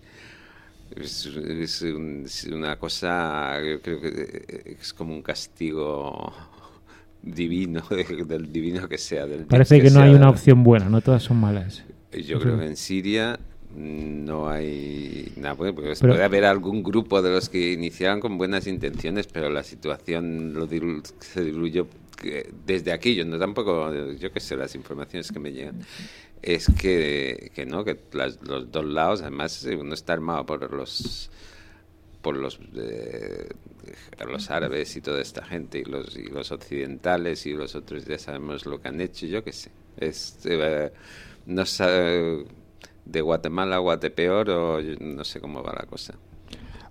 es, es un- es una cosa yo creo que eh, es como un castigo divino del divino que sea del Parece que no hay sea. una opción buena, no todas son malas. Yo creo que en Siria no hay nada bueno, Pero- puede haber algún grupo de los que iniciaron con buenas intenciones, pero la situación lo dilu- se diluyó desde aquí. Yo no tampoco, yo qué sé, las informaciones que me llegan es que, que no, que las- los dos lados, además uno está armado por los por los eh, los árabes y toda esta gente y los y los occidentales y los otros ya sabemos lo que han hecho yo qué sé es eh, no sé de Guatemala a Guatepeor o yo no sé cómo va la cosa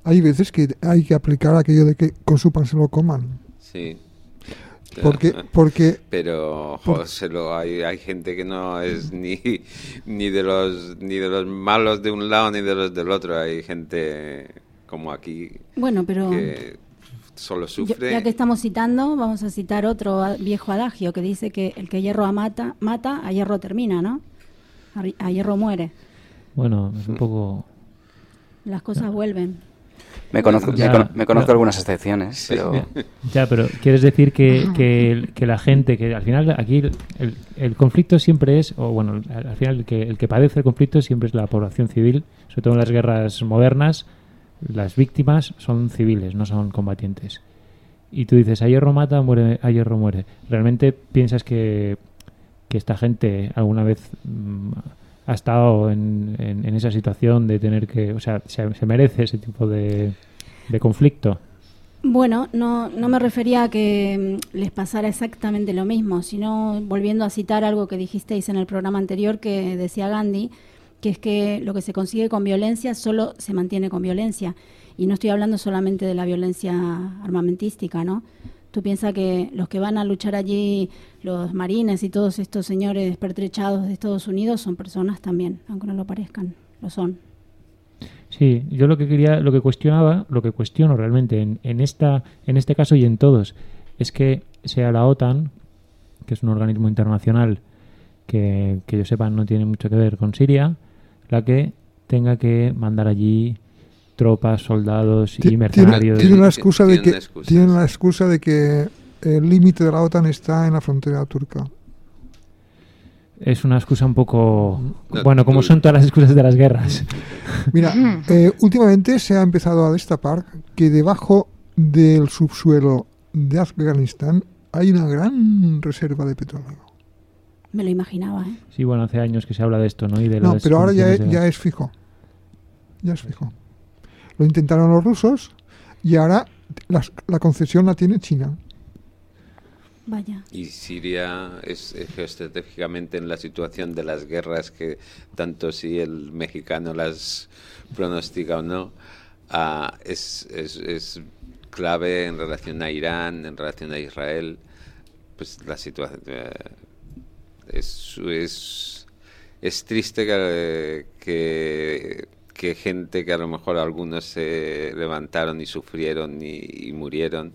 Hay veces que hay que aplicar aquello de que con su pan se lo coman. sí Porque, porque pero Por- jo, se lo- hay, hay gente que no es ni, ni de los ni de los malos de un lado ni de los del otro hay gente como aquí Bueno, pero que solo sufre ya que estamos citando, vamos a citar otro viejo adagio que dice que el que hierro a mata, mata, a hierro termina, ¿no? A, a hierro muere. Bueno, es un poco... Las cosas vuelven. Me conozco, Ya, me cono- me conozco ya. algunas excepciones, pero Ya, pero quieres decir que, que, que la gente, que al final aquí el, el conflicto siempre es, o bueno, al, al final el que, el que padece el conflicto siempre es la población civil, sobre todo en las guerras modernas, las víctimas son civiles, no son combatientes. Y tú dices, a hierro mata, muere, a hierro muere. ¿Realmente piensas que, que esta gente alguna vez mm, ha estado en, esa situación de tener que, o sea, se, se merece ese tipo de, de conflicto? Bueno, no, no me refería a que mm, les pasara exactamente lo mismo, sino volviendo a citar algo que dijisteis en el programa anterior que decía Gandhi, que es que lo que se consigue con violencia solo se mantiene con violencia. Y no estoy hablando solamente de la violencia armamentística, ¿no? Tú piensas que los que van a luchar allí, los marines y todos estos señores pertrechados de Estados Unidos, son personas también, aunque no lo parezcan, lo son. Sí, yo lo que quería, lo que cuestionaba, lo que cuestiono realmente en, en esta, en este caso y en todos, es que sea la OTAN, que es un organismo internacional que, que yo sepa no tiene mucho que ver con Siria, la que tenga que mandar allí tropas, soldados y tiene, mercenarios. tiene una excusa de Tiene que la excusa de que el límite de la OTAN está en la frontera turca. Es una excusa un poco... No, bueno, como son todas las excusas de las guerras. Mira, eh, últimamente se ha empezado a destapar que debajo del subsuelo de Afganistán hay una gran reserva de petróleo. Me lo imaginaba, ¿eh? Sí, bueno, hace años que se habla de esto, ¿no? Y de No, las pero ahora es, ya es fijo. Ya es fijo. Lo intentaron los rusos y ahora las- la concesión la tiene China. Vaya. Y Siria es, es geoestratégicamente en la situación de las guerras que tanto si el mexicano las pronostica o no, ah, es, es, es clave en relación a Irán, en relación a Israel. Pues la situación es, es, es triste que, que, que gente que a lo mejor algunos se levantaron y sufrieron y, murieron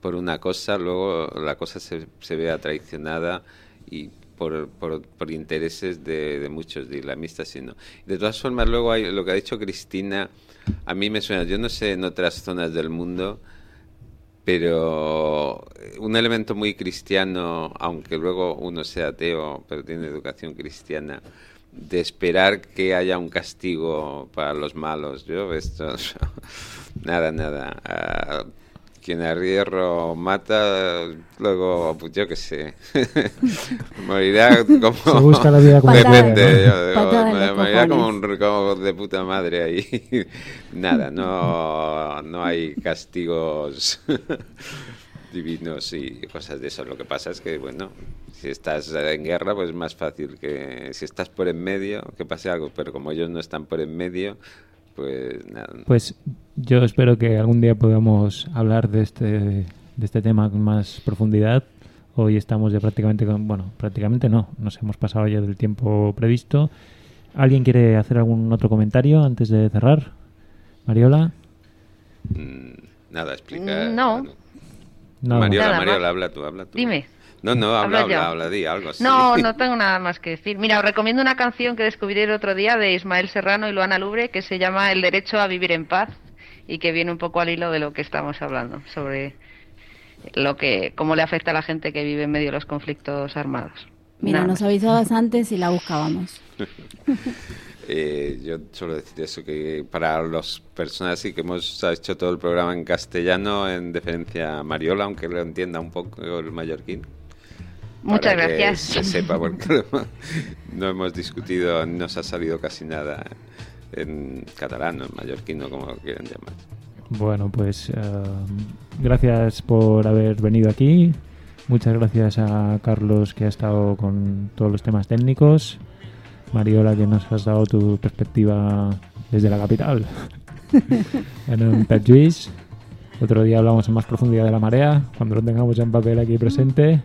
por una cosa, luego la cosa se, se vea traicionada y por, por, por intereses de, de muchos de islamistas, sino. De todas formas, luego hay lo que ha dicho Cristina, a mí me suena, yo no sé en otras zonas del mundo, pero un elemento muy cristiano, aunque luego uno sea ateo, pero tiene educación cristiana, de esperar que haya un castigo para los malos. Yo esto, nada, nada. Quien a hierro mata, luego, pues yo qué sé, morirá como... Se busca la vida como Depende, morirá como, un, como de puta madre ahí. Nada, no, no hay castigos divinos y cosas de eso. Lo que pasa es que, bueno, si estás en guerra, pues es más fácil que si estás por en medio, que pase algo. Pero como ellos no están por en medio, pues nada. Pues yo espero que algún día podamos hablar de este, de este tema con más profundidad. Hoy estamos ya prácticamente con, bueno, prácticamente no, nos hemos pasado ya del tiempo previsto. ¿Alguien quiere hacer algún otro comentario antes de cerrar? Mariola. Mm, Nada, explica. No. Mariola. Mariola, habla tú, habla tú. Dime. No, no, habla, Habla habla, habla, di algo. sí. No, no tengo nada más que decir. Mira, os recomiendo una canción que descubrí el otro día de Ismael Serrano y Luana Lubre que se llama El derecho a vivir en paz y que viene un poco al hilo de lo que estamos hablando sobre lo que cómo le afecta a la gente que vive en medio de los conflictos armados. Mira, Nada nos avisabas antes y la buscábamos. Eh, yo solo decir eso, que para las personas sí que hemos hecho todo el programa en castellano, en deferencia a Mariola, aunque lo entienda un poco el mallorquín. Muchas para que gracias. se sepa, porque no hemos discutido, no nos ha salido casi nada en catalán o en mallorquino, como lo quieran llamar. Bueno, pues eh, gracias por haber venido aquí. Muchas gracias a Carlos que ha estado con todos los temas técnicos. Mariola que nos has dado tu perspectiva desde la capital. en un. Otro día hablamos en más profundidad de la marea, cuando lo tengamos en papel aquí presente.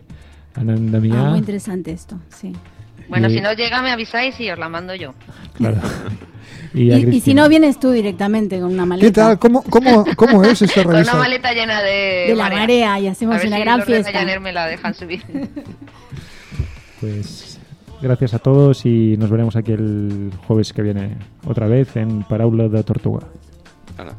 En Ah, muy interesante esto, sí. Bueno, Y- si no llega me avisáis y os la mando yo. Claro. Y, Y, a y si no, vienes tú directamente con una maleta ¿Qué tal? ¿Cómo, cómo, cómo es esta Con una maleta llena de, de la marea y A hacemos ver una si gran de fiesta. Me la dejan subir. Pues gracias a todos y nos veremos aquí el jueves que viene otra vez en Paraula de Tortuga. Hola,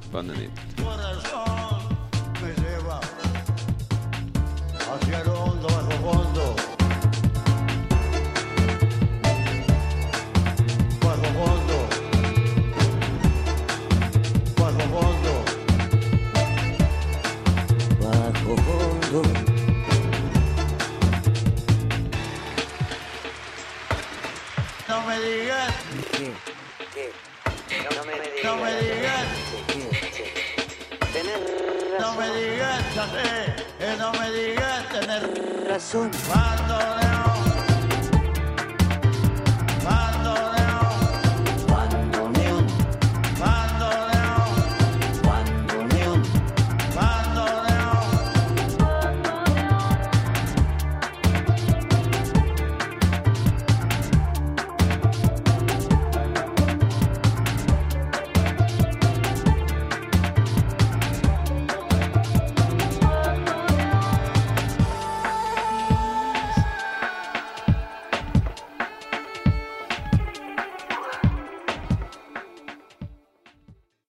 escúchate, que no me digas tener razón.